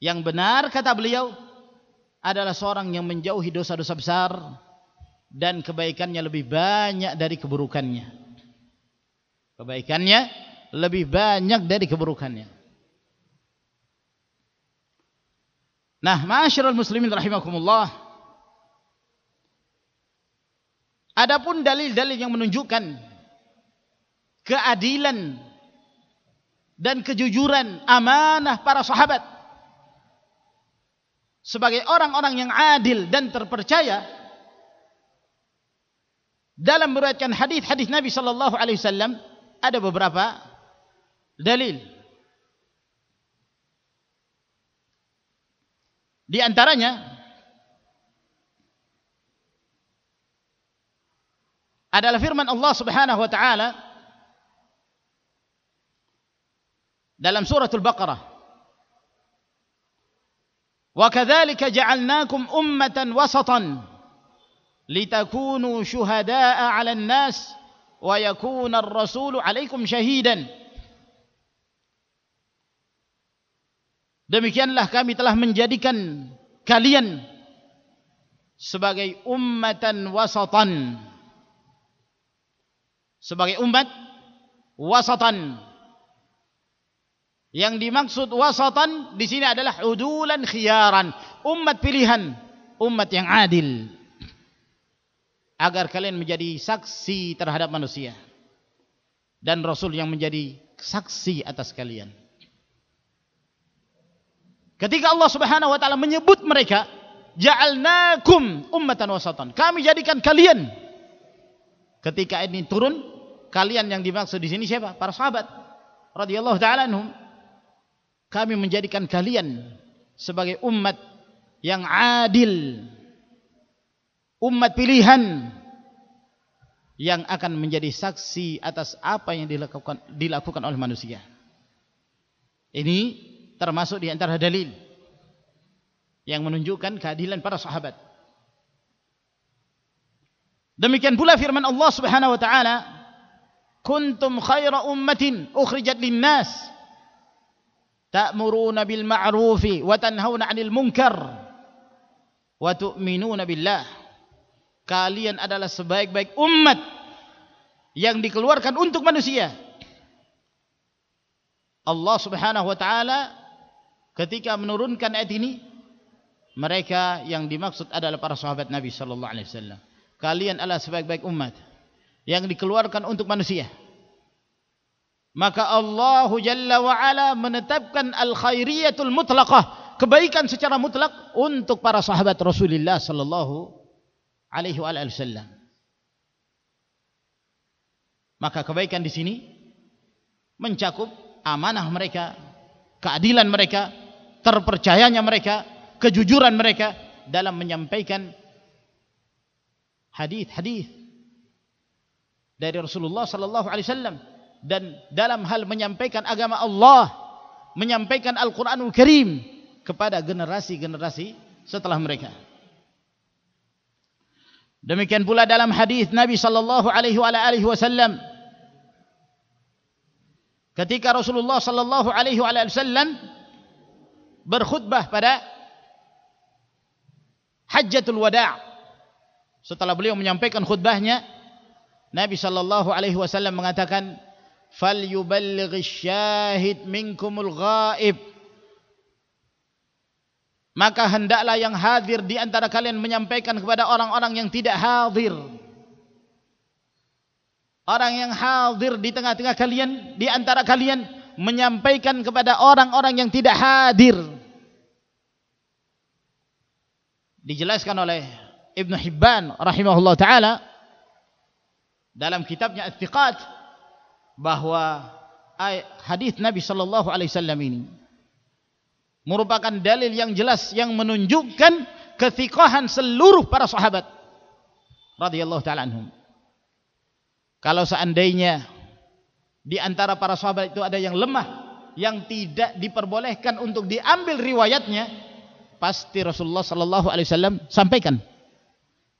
Yang benar kata beliau adalah seorang yang menjauhi dosa-dosa besar dan kebaikannya lebih banyak dari keburukannya kebaikannya lebih banyak dari keburukannya nah ma'asyiral muslimin rahimakumullah adapun dalil-dalil yang menunjukkan keadilan dan kejujuran amanah para sahabat sebagai orang-orang yang adil dan terpercaya dalam meriwayatkan hadis-hadis Nabi sallallahu alaihi wasallam ada beberapa dalil. Di antaranya adalah firman Allah Subhanahu wa taala dalam surah Al-Baqarah. Wa kadzalika ja'alnakum ummatan wasatan litakunu syuhada'a 'alan nas wa yakuna ar-rasulu 'alaikum syahidan. Demikianlah kami telah menjadikan kalian sebagai ummatan wasatan. Sebagai umat wasatan. Yang dimaksud wasatan di sini adalah udulan khiyaran, umat pilihan, umat yang adil. Agar kalian menjadi saksi terhadap manusia. Dan Rasul yang menjadi saksi atas kalian. Ketika Allah Subhanahu wa taala menyebut mereka, ja'alnakum ummatan wasatan. Kami jadikan kalian ketika ini turun, kalian yang dimaksud di sini siapa? Para sahabat. Radhiyallahu taala anhum. Kami menjadikan kalian sebagai umat yang adil. Umat pilihan yang akan menjadi saksi atas apa yang dilakukan dilakukan oleh manusia. Ini termasuk di antara dalil yang menunjukkan keadilan para sahabat demikian pula firman Allah Subhanahu wa taala kuntum khaira ummatin ukhrijat lin-nas ta'muruna bil ma'rufi wa tanhauna 'anil munkar wa tu'minuna billah. Kalian adalah sebaik-baik umat yang dikeluarkan untuk manusia. Allah Subhanahu wa taala ketika menurunkan ayat ini mereka yang dimaksud adalah para sahabat Nabi sallallahu alaihi wasallam kalian adalah sebaik-baik umat yang dikeluarkan untuk manusia. Maka Allah Jalla wa Ala menetapkan al-khairiyatul mutlaqah kebaikan secara mutlak untuk para sahabat Rasulullah sallallahu alaihi wasallam. Maka kebaikan di sini mencakup amanah mereka keadilan mereka terpercayanya mereka kejujuran mereka dalam menyampaikan hadis-hadis dari Rasulullah sallallahu alaihi wasallam. Dan dalam hal menyampaikan agama Allah menyampaikan Al-Quranul Karim kepada generasi-generasi setelah mereka. Demikian pula dalam hadis Nabi sallallahu alaihi wasallam. Ketika Rasulullah sallallahu alaihi wasallam berkhutbah pada Hajjatul Wada' setelah beliau menyampaikan khutbahnya Nabi sallallahu alaihi wasallam mengatakan falyuballigh syahid minkumul ghaib. Maka hendaklah yang hadir di antara kalian menyampaikan kepada orang-orang yang tidak hadir. Orang yang hadir di tengah-tengah kalian di antara kalian menyampaikan kepada orang-orang yang tidak hadir. Dijelaskan oleh Ibn Hibban rahimahullah taala dalam kitabnya At-Thiqat bahwa hadis Nabi sallallahu alaihi wasallam ini merupakan dalil yang jelas yang menunjukkan ketiqahan seluruh para sahabat radhiyallahu taala anhum. Kalau seandainya di antara para sahabat itu ada yang lemah yang tidak diperbolehkan untuk diambil riwayatnya pasti Rasulullah sallallahu alaihi wasallam sampaikan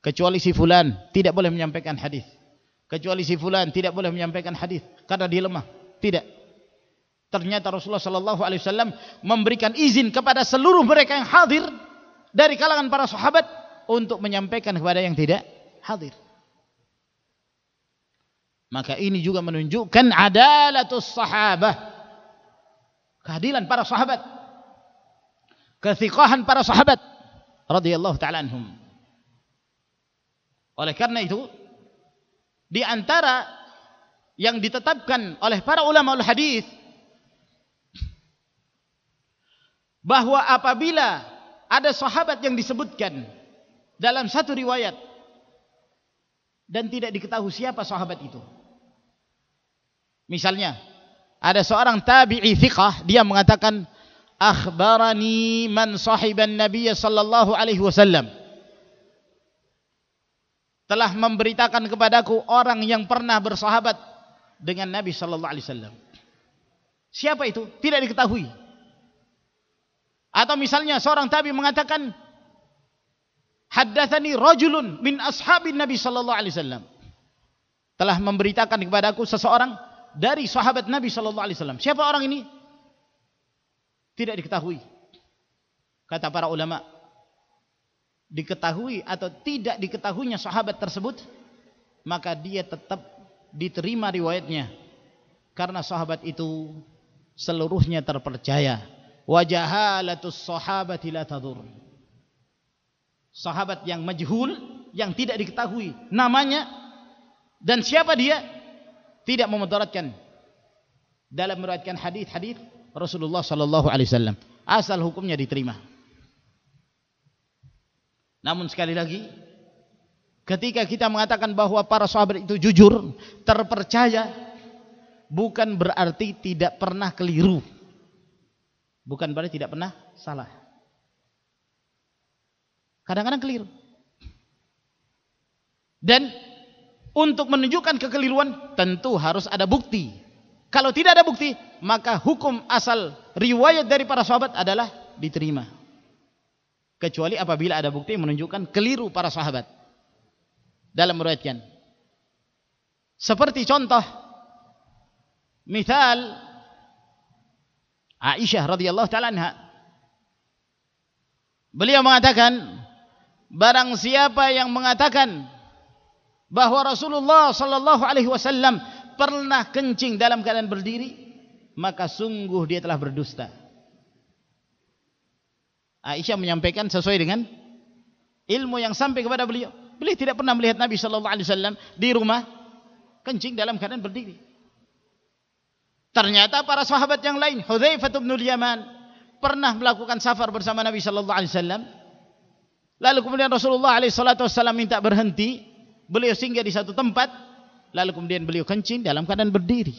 kecuali si fulan tidak boleh menyampaikan hadis kecuali si fulan tidak boleh menyampaikan hadis karena dia lemah tidak ternyata Rasulullah sallallahu alaihi wasallam memberikan izin kepada seluruh mereka yang hadir dari kalangan para sahabat untuk menyampaikan kepada yang tidak hadir. Maka ini juga menunjukkan adalatus sahabah. Keadilan para sahabat. Kethiqahan para sahabat. radhiyallahu ta'ala anhum. Oleh karena itu, di antara yang ditetapkan oleh para ulama al-hadis bahwa apabila ada sahabat yang disebutkan dalam satu riwayat dan tidak diketahui siapa sahabat itu. Misalnya, ada seorang tabi'i thiqah, dia mengatakan, Akhbarani man sahiban Nabi sallallahu alaihi wasallam. Telah memberitakan kepadaku orang yang pernah bersahabat dengan Nabi sallallahu alaihi wasallam. Siapa itu? Tidak diketahui. Atau misalnya seorang tabi mengatakan Haddatsani rajulun min ashabin Nabi sallallahu alaihi wasallam. Telah memberitakan kepadaku seseorang dari sahabat Nabi sallallahu alaihi wasallam. Siapa orang ini? Tidak diketahui. Kata para ulama, diketahui atau tidak diketahuinya sahabat tersebut, maka dia tetap diterima riwayatnya. Karena sahabat itu seluruhnya terpercaya. Wajahalatus sahabati la tadur. Sahabat yang majhul, yang tidak diketahui namanya dan siapa dia tidak memudaratkan dalam meriwayatkan hadis-hadis Rasulullah sallallahu alaihi wasallam asal hukumnya diterima namun sekali lagi ketika kita mengatakan bahwa para sahabat itu jujur terpercaya bukan berarti tidak pernah keliru bukan berarti tidak pernah salah kadang-kadang keliru dan untuk menunjukkan kekeliruan tentu harus ada bukti. Kalau tidak ada bukti, maka hukum asal riwayat dari para sahabat adalah diterima. Kecuali apabila ada bukti menunjukkan keliru para sahabat. Dalam meriwayatkan. Seperti contoh misal Aisyah radhiyallahu taala anha. Beliau mengatakan barang siapa yang mengatakan bahwa Rasulullah sallallahu alaihi wasallam pernah kencing dalam keadaan berdiri maka sungguh dia telah berdusta Aisyah menyampaikan sesuai dengan ilmu yang sampai kepada beliau. Beliau tidak pernah melihat Nabi sallallahu alaihi wasallam di rumah kencing dalam keadaan berdiri. Ternyata para sahabat yang lain Hudzaifah bin Yaman pernah melakukan safar bersama Nabi sallallahu alaihi wasallam. Lalu kemudian Rasulullah alaihi wasallam minta berhenti. Beliau singgah di satu tempat. Lalu kemudian beliau kencing dalam keadaan berdiri.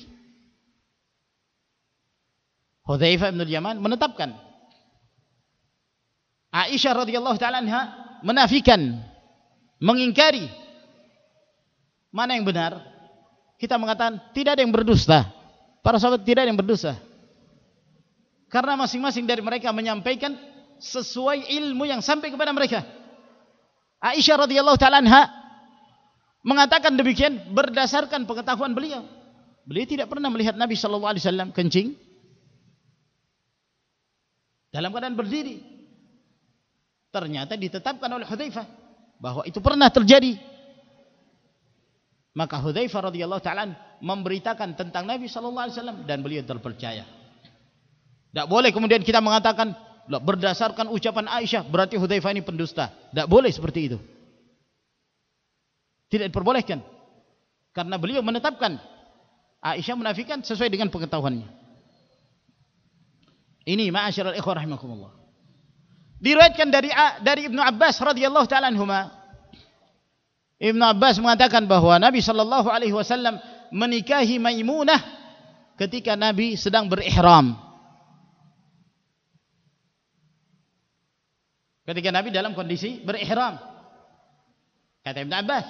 Hudzaifah bin Yaman menetapkan Aisyah radhiyallahu taala anha menafikan mengingkari. Mana yang benar? Kita mengatakan tidak ada yang berdusta. Para sahabat tidak ada yang berdusta. Karena masing-masing dari mereka menyampaikan sesuai ilmu yang sampai kepada mereka. Aisyah radhiyallahu taala anha mengatakan demikian berdasarkan pengetahuan beliau. Beliau tidak pernah melihat Nabi sallallahu alaihi wasallam kencing. Dalam keadaan berdiri. Ternyata ditetapkan oleh Hudzaifah bahwa itu pernah terjadi. Maka Hudzaifah radhiyallahu taala memberitakan tentang Nabi sallallahu alaihi wasallam dan beliau terpercaya. Tidak boleh kemudian kita mengatakan berdasarkan ucapan Aisyah berarti Hudzaifah ini pendusta. Tidak boleh seperti itu tidak diperbolehkan karena beliau menetapkan Aisyah menafikan sesuai dengan pengetahuannya ini ma'asyiral ikhwah rahimakumullah diriwayatkan dari dari Ibnu Abbas radhiyallahu taala anhuma. Ibnu Abbas mengatakan bahwa Nabi sallallahu alaihi wasallam menikahi Maimunah ketika Nabi sedang berihram. Ketika Nabi dalam kondisi berihram. Kata Ibnu Abbas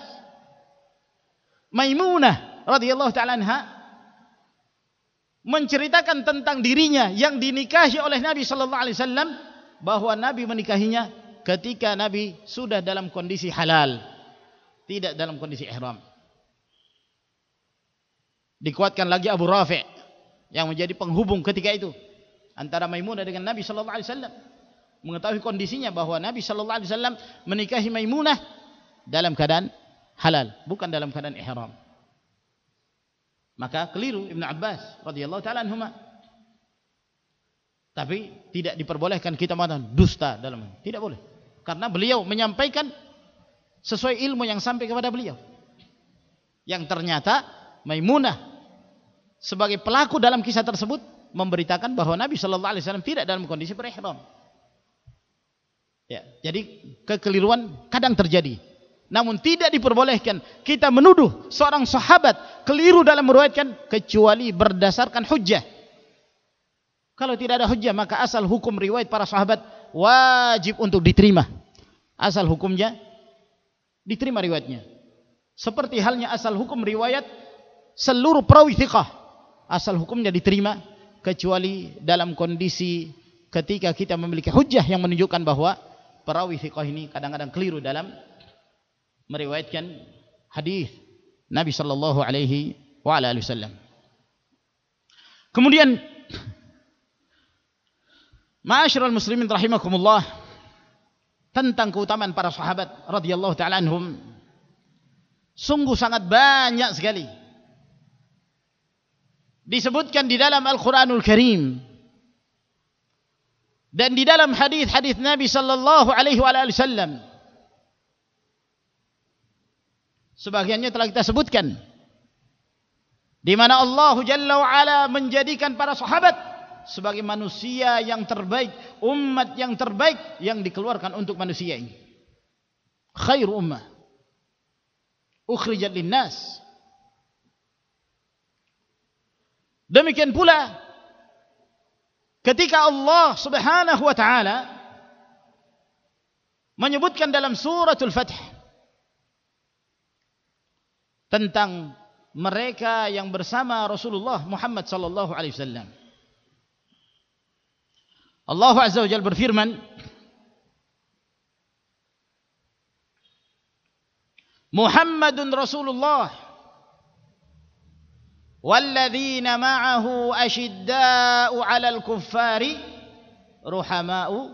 Maimunah radhiyallahu taala anha menceritakan tentang dirinya yang dinikahi oleh Nabi sallallahu alaihi wasallam bahwa Nabi menikahinya ketika Nabi sudah dalam kondisi halal tidak dalam kondisi ihram dikuatkan lagi Abu Rafi' yang menjadi penghubung ketika itu antara Maimunah dengan Nabi sallallahu alaihi wasallam mengetahui kondisinya bahwa Nabi sallallahu alaihi wasallam menikahi Maimunah dalam keadaan halal, bukan dalam keadaan ihram. Maka keliru Ibn Abbas radhiyallahu taala anhuma. Tapi tidak diperbolehkan kita mengatakan dusta dalam tidak boleh. Karena beliau menyampaikan sesuai ilmu yang sampai kepada beliau. Yang ternyata Maimunah sebagai pelaku dalam kisah tersebut memberitakan bahawa Nabi sallallahu alaihi wasallam tidak dalam kondisi berihram. Ya, jadi kekeliruan kadang terjadi. Namun tidak diperbolehkan kita menuduh seorang sahabat keliru dalam meriwayatkan kecuali berdasarkan hujjah. Kalau tidak ada hujjah maka asal hukum riwayat para sahabat wajib untuk diterima. Asal hukumnya diterima riwayatnya. Seperti halnya asal hukum riwayat seluruh perawi thiqah. Asal hukumnya diterima kecuali dalam kondisi ketika kita memiliki hujjah yang menunjukkan bahawa perawi thiqah ini kadang-kadang keliru dalam meriwayatkan hadis Nabi sallallahu alaihi wa alihi wasallam. Kemudian Ma'asyiral muslimin rahimakumullah. Tentang keutamaan para sahabat radhiyallahu taala anhum. Sungguh sangat banyak sekali. Disebutkan di dalam Al-Qur'anul Karim. Dan di dalam hadis-hadis Nabi sallallahu alaihi wasallam. Sebagiannya telah kita sebutkan. Di mana Allah Jalla wa Ala menjadikan para sahabat sebagai manusia yang terbaik, umat yang terbaik yang dikeluarkan untuk manusia ini. Khair ummah ukhrijat linnas. Demikian pula ketika Allah Subhanahu wa taala menyebutkan dalam suratul Fath tentang mereka yang bersama Rasulullah Muhammad sallallahu alaihi wasallam. Allah Azza wa Jalla berfirman Muhammadun Rasulullah والذين معه أشداء على الكفار رحماء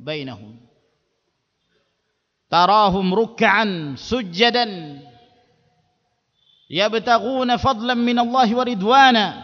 بينهم تراهم ركعا سجدا يبتغون فضلا من الله ورضوانا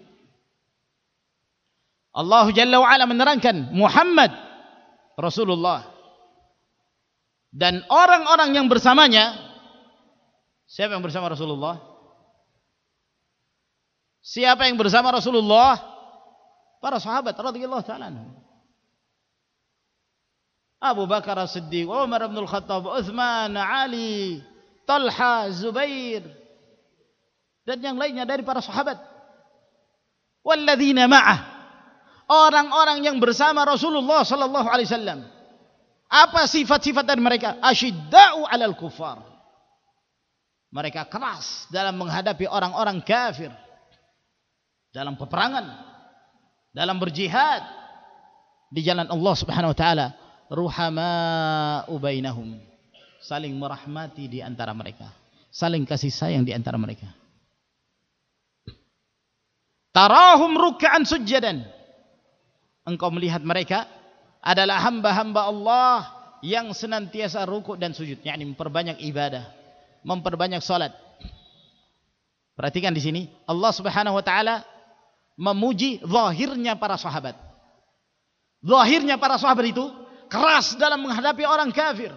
Allah Jalla wa'ala menerangkan Muhammad Rasulullah. Dan orang-orang yang bersamanya siapa yang bersama Rasulullah? Siapa yang bersama Rasulullah? Para sahabat radhiyallahu taala Abu Bakar As-Siddiq, Umar bin Al-Khattab, Uthman, Ali, Talha, Zubair dan yang lainnya dari para sahabat. Walladzina ma'ah. Orang-orang yang bersama Rasulullah sallallahu alaihi wasallam. Apa sifat-sifat dari mereka? Asyidda'u 'alal kufar. Mereka keras dalam menghadapi orang-orang kafir. Dalam peperangan, dalam berjihad di jalan Allah Subhanahu wa taala ruhama ubainahum saling merahmati di antara mereka saling kasih sayang di antara mereka tarahum ruk'an sujadan engkau melihat mereka adalah hamba-hamba Allah yang senantiasa rukuk dan sujud. Yakni memperbanyak ibadah memperbanyak salat perhatikan di sini Allah Subhanahu wa taala memuji zahirnya para sahabat. Zahirnya para sahabat itu keras dalam menghadapi orang kafir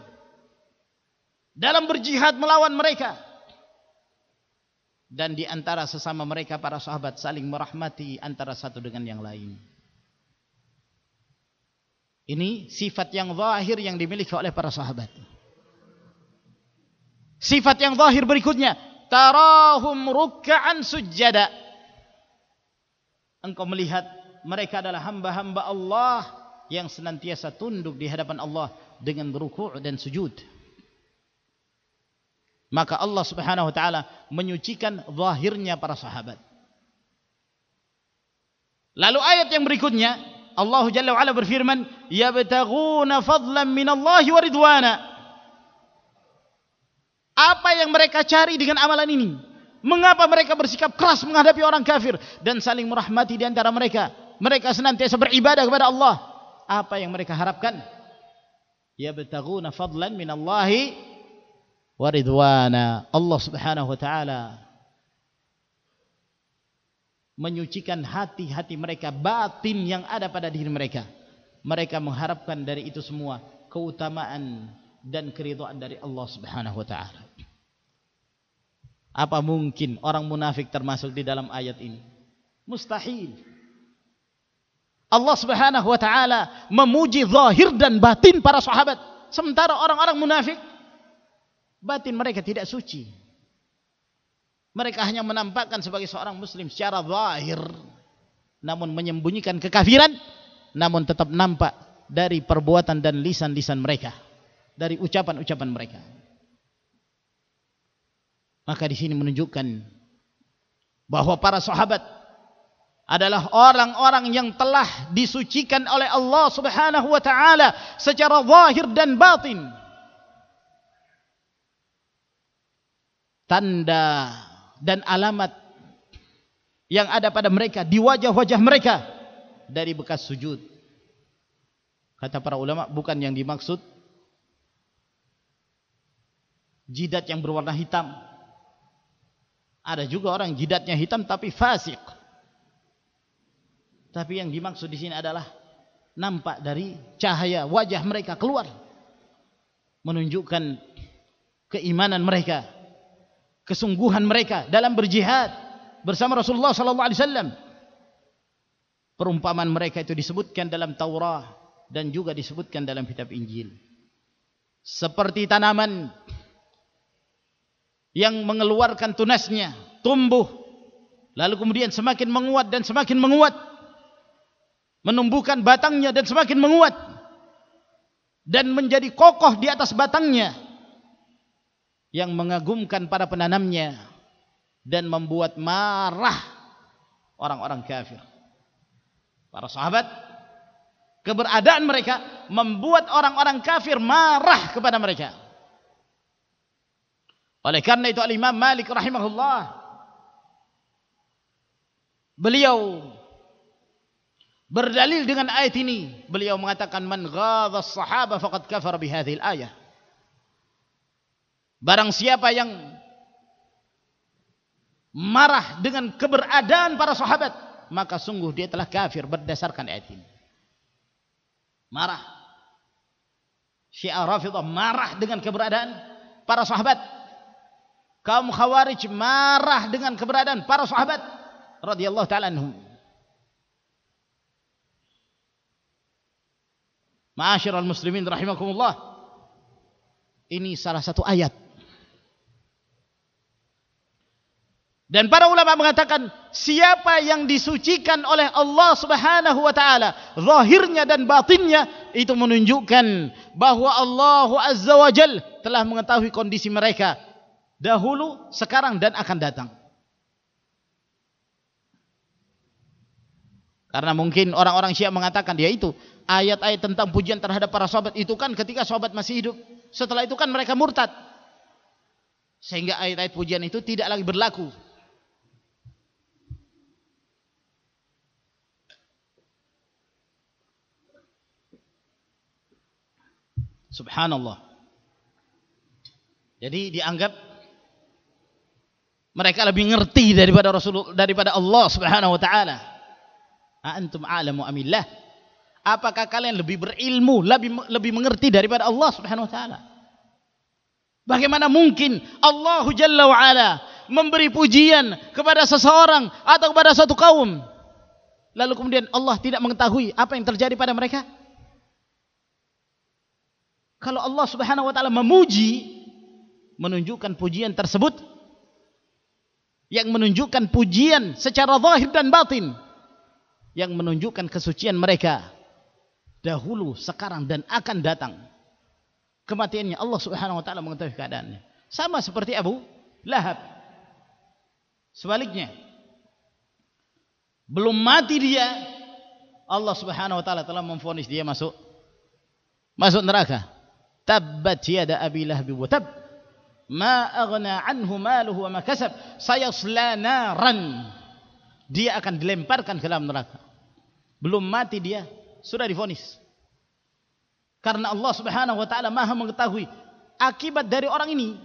dalam berjihad melawan mereka. Dan di antara sesama mereka para sahabat saling merahmati antara satu dengan yang lain ini sifat yang zahir yang dimiliki oleh para sahabat sifat yang zahir berikutnya tarahum ruk'an sujada engkau melihat mereka adalah hamba-hamba Allah yang senantiasa tunduk di hadapan Allah dengan berukuk dan sujud. maka Allah Subhanahu wa taala menyucikan zahirnya para sahabat. Lalu ayat yang berikutnya Allah Jalla wa ala berfirman, "Yabtaghuna fadlan min Allah wa ridwana." Apa yang mereka cari dengan amalan ini? Mengapa mereka bersikap keras menghadapi orang kafir dan saling merahmati di antara mereka? Mereka senantiasa beribadah kepada Allah. Apa yang mereka harapkan? Yabtaghuna fadlan min Allah waridwana Allah subhanahu wa ta'ala menyucikan hati-hati mereka batin yang ada pada diri mereka. Mereka mengharapkan dari itu semua keutamaan dan keridhaan dari Allah subhanahu wa ta'ala. Apa mungkin orang munafik termasuk di dalam ayat ini? Mustahil. Allah subhanahu wa ta'ala memuji zahir dan batin para sahabat. Sementara orang-orang munafik batin mereka tidak suci. Mereka hanya menampakkan sebagai seorang muslim secara zahir namun menyembunyikan kekafiran namun tetap nampak dari perbuatan dan lisan-lisan mereka dari ucapan-ucapan mereka. Maka di sini menunjukkan bahwa para sahabat adalah orang-orang yang telah disucikan oleh Allah Subhanahu wa taala secara zahir dan batin. tanda dan alamat yang ada pada mereka di wajah-wajah mereka dari bekas sujud. Kata para ulama bukan yang dimaksud jidat yang berwarna hitam. Ada juga orang jidatnya hitam tapi fasik. Tapi yang dimaksud di sini adalah nampak dari cahaya wajah mereka keluar menunjukkan keimanan mereka kesungguhan mereka dalam berjihad bersama Rasulullah sallallahu alaihi wasallam. Perumpamaan mereka itu disebutkan dalam Taurat dan juga disebutkan dalam kitab Injil. Seperti tanaman yang mengeluarkan tunasnya, tumbuh lalu kemudian semakin menguat dan semakin menguat menumbuhkan batangnya dan semakin menguat dan menjadi kokoh di atas batangnya yang mengagumkan para penanamnya dan membuat marah orang-orang kafir. Para sahabat keberadaan mereka membuat orang-orang kafir marah kepada mereka. Oleh karena itu Al-Imam Malik rahimahullah beliau berdalil dengan ayat ini beliau mengatakan man ghadha as-sahaba faqad kafara bi hadhihi al-ayah Barang siapa yang marah dengan keberadaan para sahabat, maka sungguh dia telah kafir berdasarkan ayat ini. Marah. Syiah Rafidah marah dengan keberadaan para sahabat. Kaum Khawarij marah dengan keberadaan para sahabat radhiyallahu taala anhum. Ma'asyiral muslimin rahimakumullah. Ini salah satu ayat Dan para ulama mengatakan siapa yang disucikan oleh Allah Subhanahu wa taala zahirnya dan batinnya itu menunjukkan bahwa Allah Azza wa Jal telah mengetahui kondisi mereka dahulu, sekarang dan akan datang. Karena mungkin orang-orang Syiah mengatakan dia itu ayat-ayat tentang pujian terhadap para sahabat itu kan ketika sahabat masih hidup. Setelah itu kan mereka murtad. Sehingga ayat-ayat pujian itu tidak lagi berlaku Subhanallah. Jadi dianggap mereka lebih ngerti daripada Rasul daripada Allah Subhanahu wa taala. Antum a'lamu amillah? Apakah kalian lebih berilmu, lebih lebih mengerti daripada Allah Subhanahu wa taala? Bagaimana mungkin Allah Jalla wa ala memberi pujian kepada seseorang atau kepada satu kaum lalu kemudian Allah tidak mengetahui apa yang terjadi pada mereka? Kalau Allah Subhanahu wa taala memuji menunjukkan pujian tersebut yang menunjukkan pujian secara zahir dan batin yang menunjukkan kesucian mereka dahulu sekarang dan akan datang. Kematiannya Allah Subhanahu wa taala mengetahui keadaannya. Sama seperti Abu Lahab. Sebaliknya belum mati dia Allah Subhanahu wa taala telah memvonis dia masuk masuk neraka tabbat yada abi lahab wa tab ma aghna anhu maluhu wa ma kasab. Sayasla naran. Dia akan dilemparkan ke dalam neraka. Belum mati dia sudah divonis karena Allah Subhanahu wa taala Maha mengetahui akibat dari orang ini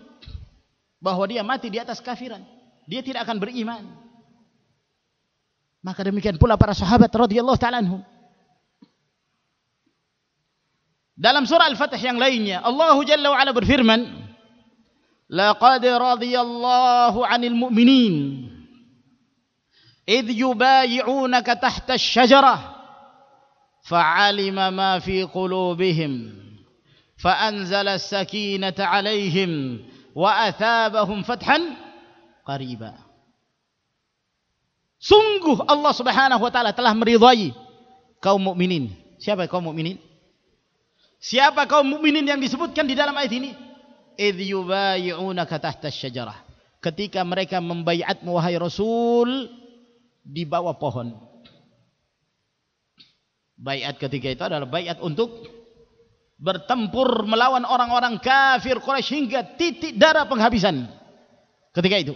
bahwa dia mati di atas kafiran. Dia tidak akan beriman. Maka demikian pula para sahabat radhiyallahu taala anhum dalam surah al-fath yang lainnya Allah jalla wa ala berfirman laqad radhiyallahu 'anil mu'minin id yubay'unaka tahta asy-syajarah fa'alima ma fi qulubihim fa'anzala as-sakinata 'alayhim wa athabahum sungguh Allah Subhanahu wa taala telah meridai kaum mukminin siapa kaum mukminin siapa kaum mukminin yang disebutkan di dalam ayat ini? Idh yubay'unaka tahta asy-syajarah ketika mereka membaiatmu wahai rasul di bawah pohon. Baiat ketika itu adalah baiat untuk bertempur melawan orang-orang kafir Quraisy hingga titik darah penghabisan. Ketika itu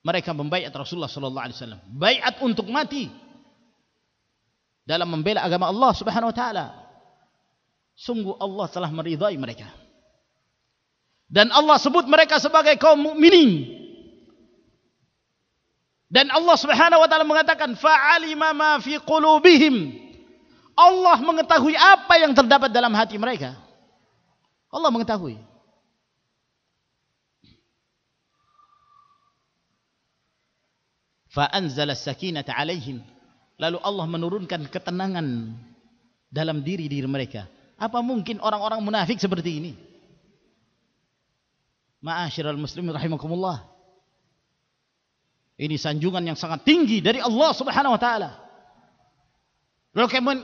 mereka membaiat Rasulullah sallallahu alaihi wasallam, baiat untuk mati. Dalam membela agama Allah Subhanahu wa taala. Sungguh Allah telah meridai mereka. Dan Allah sebut mereka sebagai kaum mukminin. Dan Allah Subhanahu wa taala mengatakan fa'alima ma fi qulubihim Allah mengetahui apa yang terdapat dalam hati mereka. Allah mengetahui. Fa'anzala sakinata alaihim. Lalu Allah menurunkan ketenangan dalam diri-diri mereka. Apa mungkin orang-orang munafik seperti ini? Ma'asyiral muslimin rahimakumullah. Ini sanjungan yang sangat tinggi dari Allah Subhanahu wa taala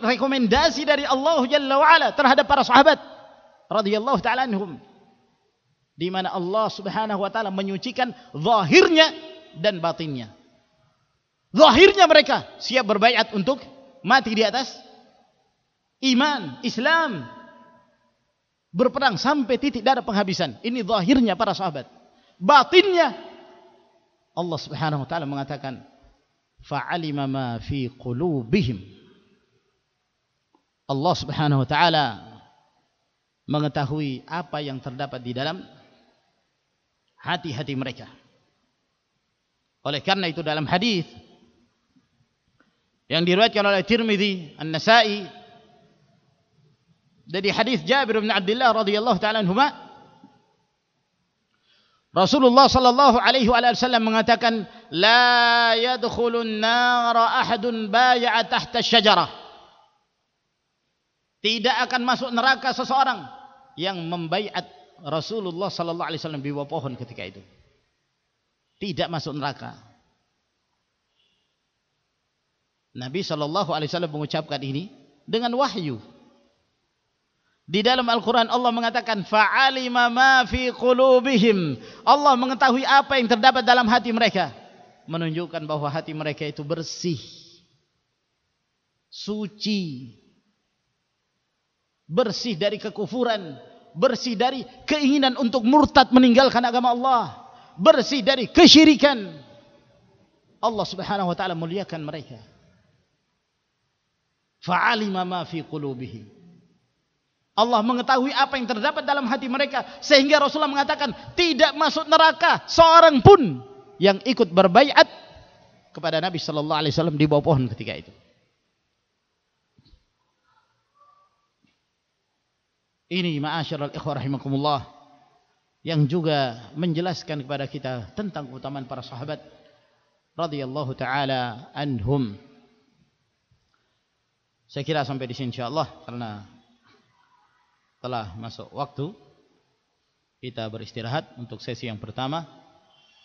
rekomendasi dari Allah Jalla wa'ala terhadap para sahabat radhiyallahu ta'ala anhum di mana Allah subhanahu wa ta'ala menyucikan zahirnya dan batinnya zahirnya mereka siap berbaikat untuk mati di atas iman, Islam. Berperang sampai titik darah penghabisan. Ini zahirnya para sahabat. Batinnya Allah subhanahu wa ta'ala mengatakan fa'alima ma fi qulubihim. Allah Subhanahu wa taala mengetahui apa yang terdapat di dalam hati-hati mereka. Oleh karena itu dalam hadis yang diriwayatkan oleh Tirmizi, An-Nasa'i dari hadis Jabir bin Abdullah radhiyallahu taala anhuma Rasulullah sallallahu alaihi wasallam mengatakan la yadkhulun nar ahadun bay'a tahta asy-syajarah tidak akan masuk neraka seseorang yang membaiat Rasulullah sallallahu alaihi wasallam di bawah pohon ketika itu. Tidak masuk neraka. Nabi sallallahu alaihi wasallam mengucapkan ini dengan wahyu. Di dalam Al-Qur'an Allah mengatakan fa'alima ma fi qulubihim. Allah mengetahui apa yang terdapat dalam hati mereka, menunjukkan bahwa hati mereka itu bersih. Suci, bersih dari kekufuran, bersih dari keinginan untuk murtad meninggalkan agama Allah, bersih dari kesyirikan. Allah Subhanahu wa taala muliakan mereka. Fa'alima ma fi qulubihim. Allah mengetahui apa yang terdapat dalam hati mereka sehingga Rasulullah mengatakan tidak masuk neraka seorang pun yang ikut berbaiat kepada Nabi sallallahu alaihi wasallam di bawah pohon ketika itu. Ini ma'asyiral ikhwah rahimakumullah yang juga menjelaskan kepada kita tentang keutamaan para sahabat radhiyallahu taala anhum. Saya kira sampai di sini insyaallah karena telah masuk waktu kita beristirahat untuk sesi yang pertama.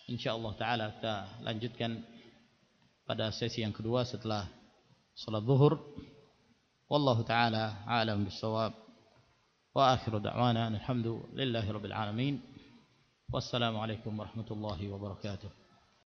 Insyaallah taala kita lanjutkan pada sesi yang kedua setelah salat zuhur. Wallahu taala alam bisawab wa akhiru da'wana alhamdulillahi rabbil alamin. Wassalamu alaikum warahmatullahi wabarakatuh.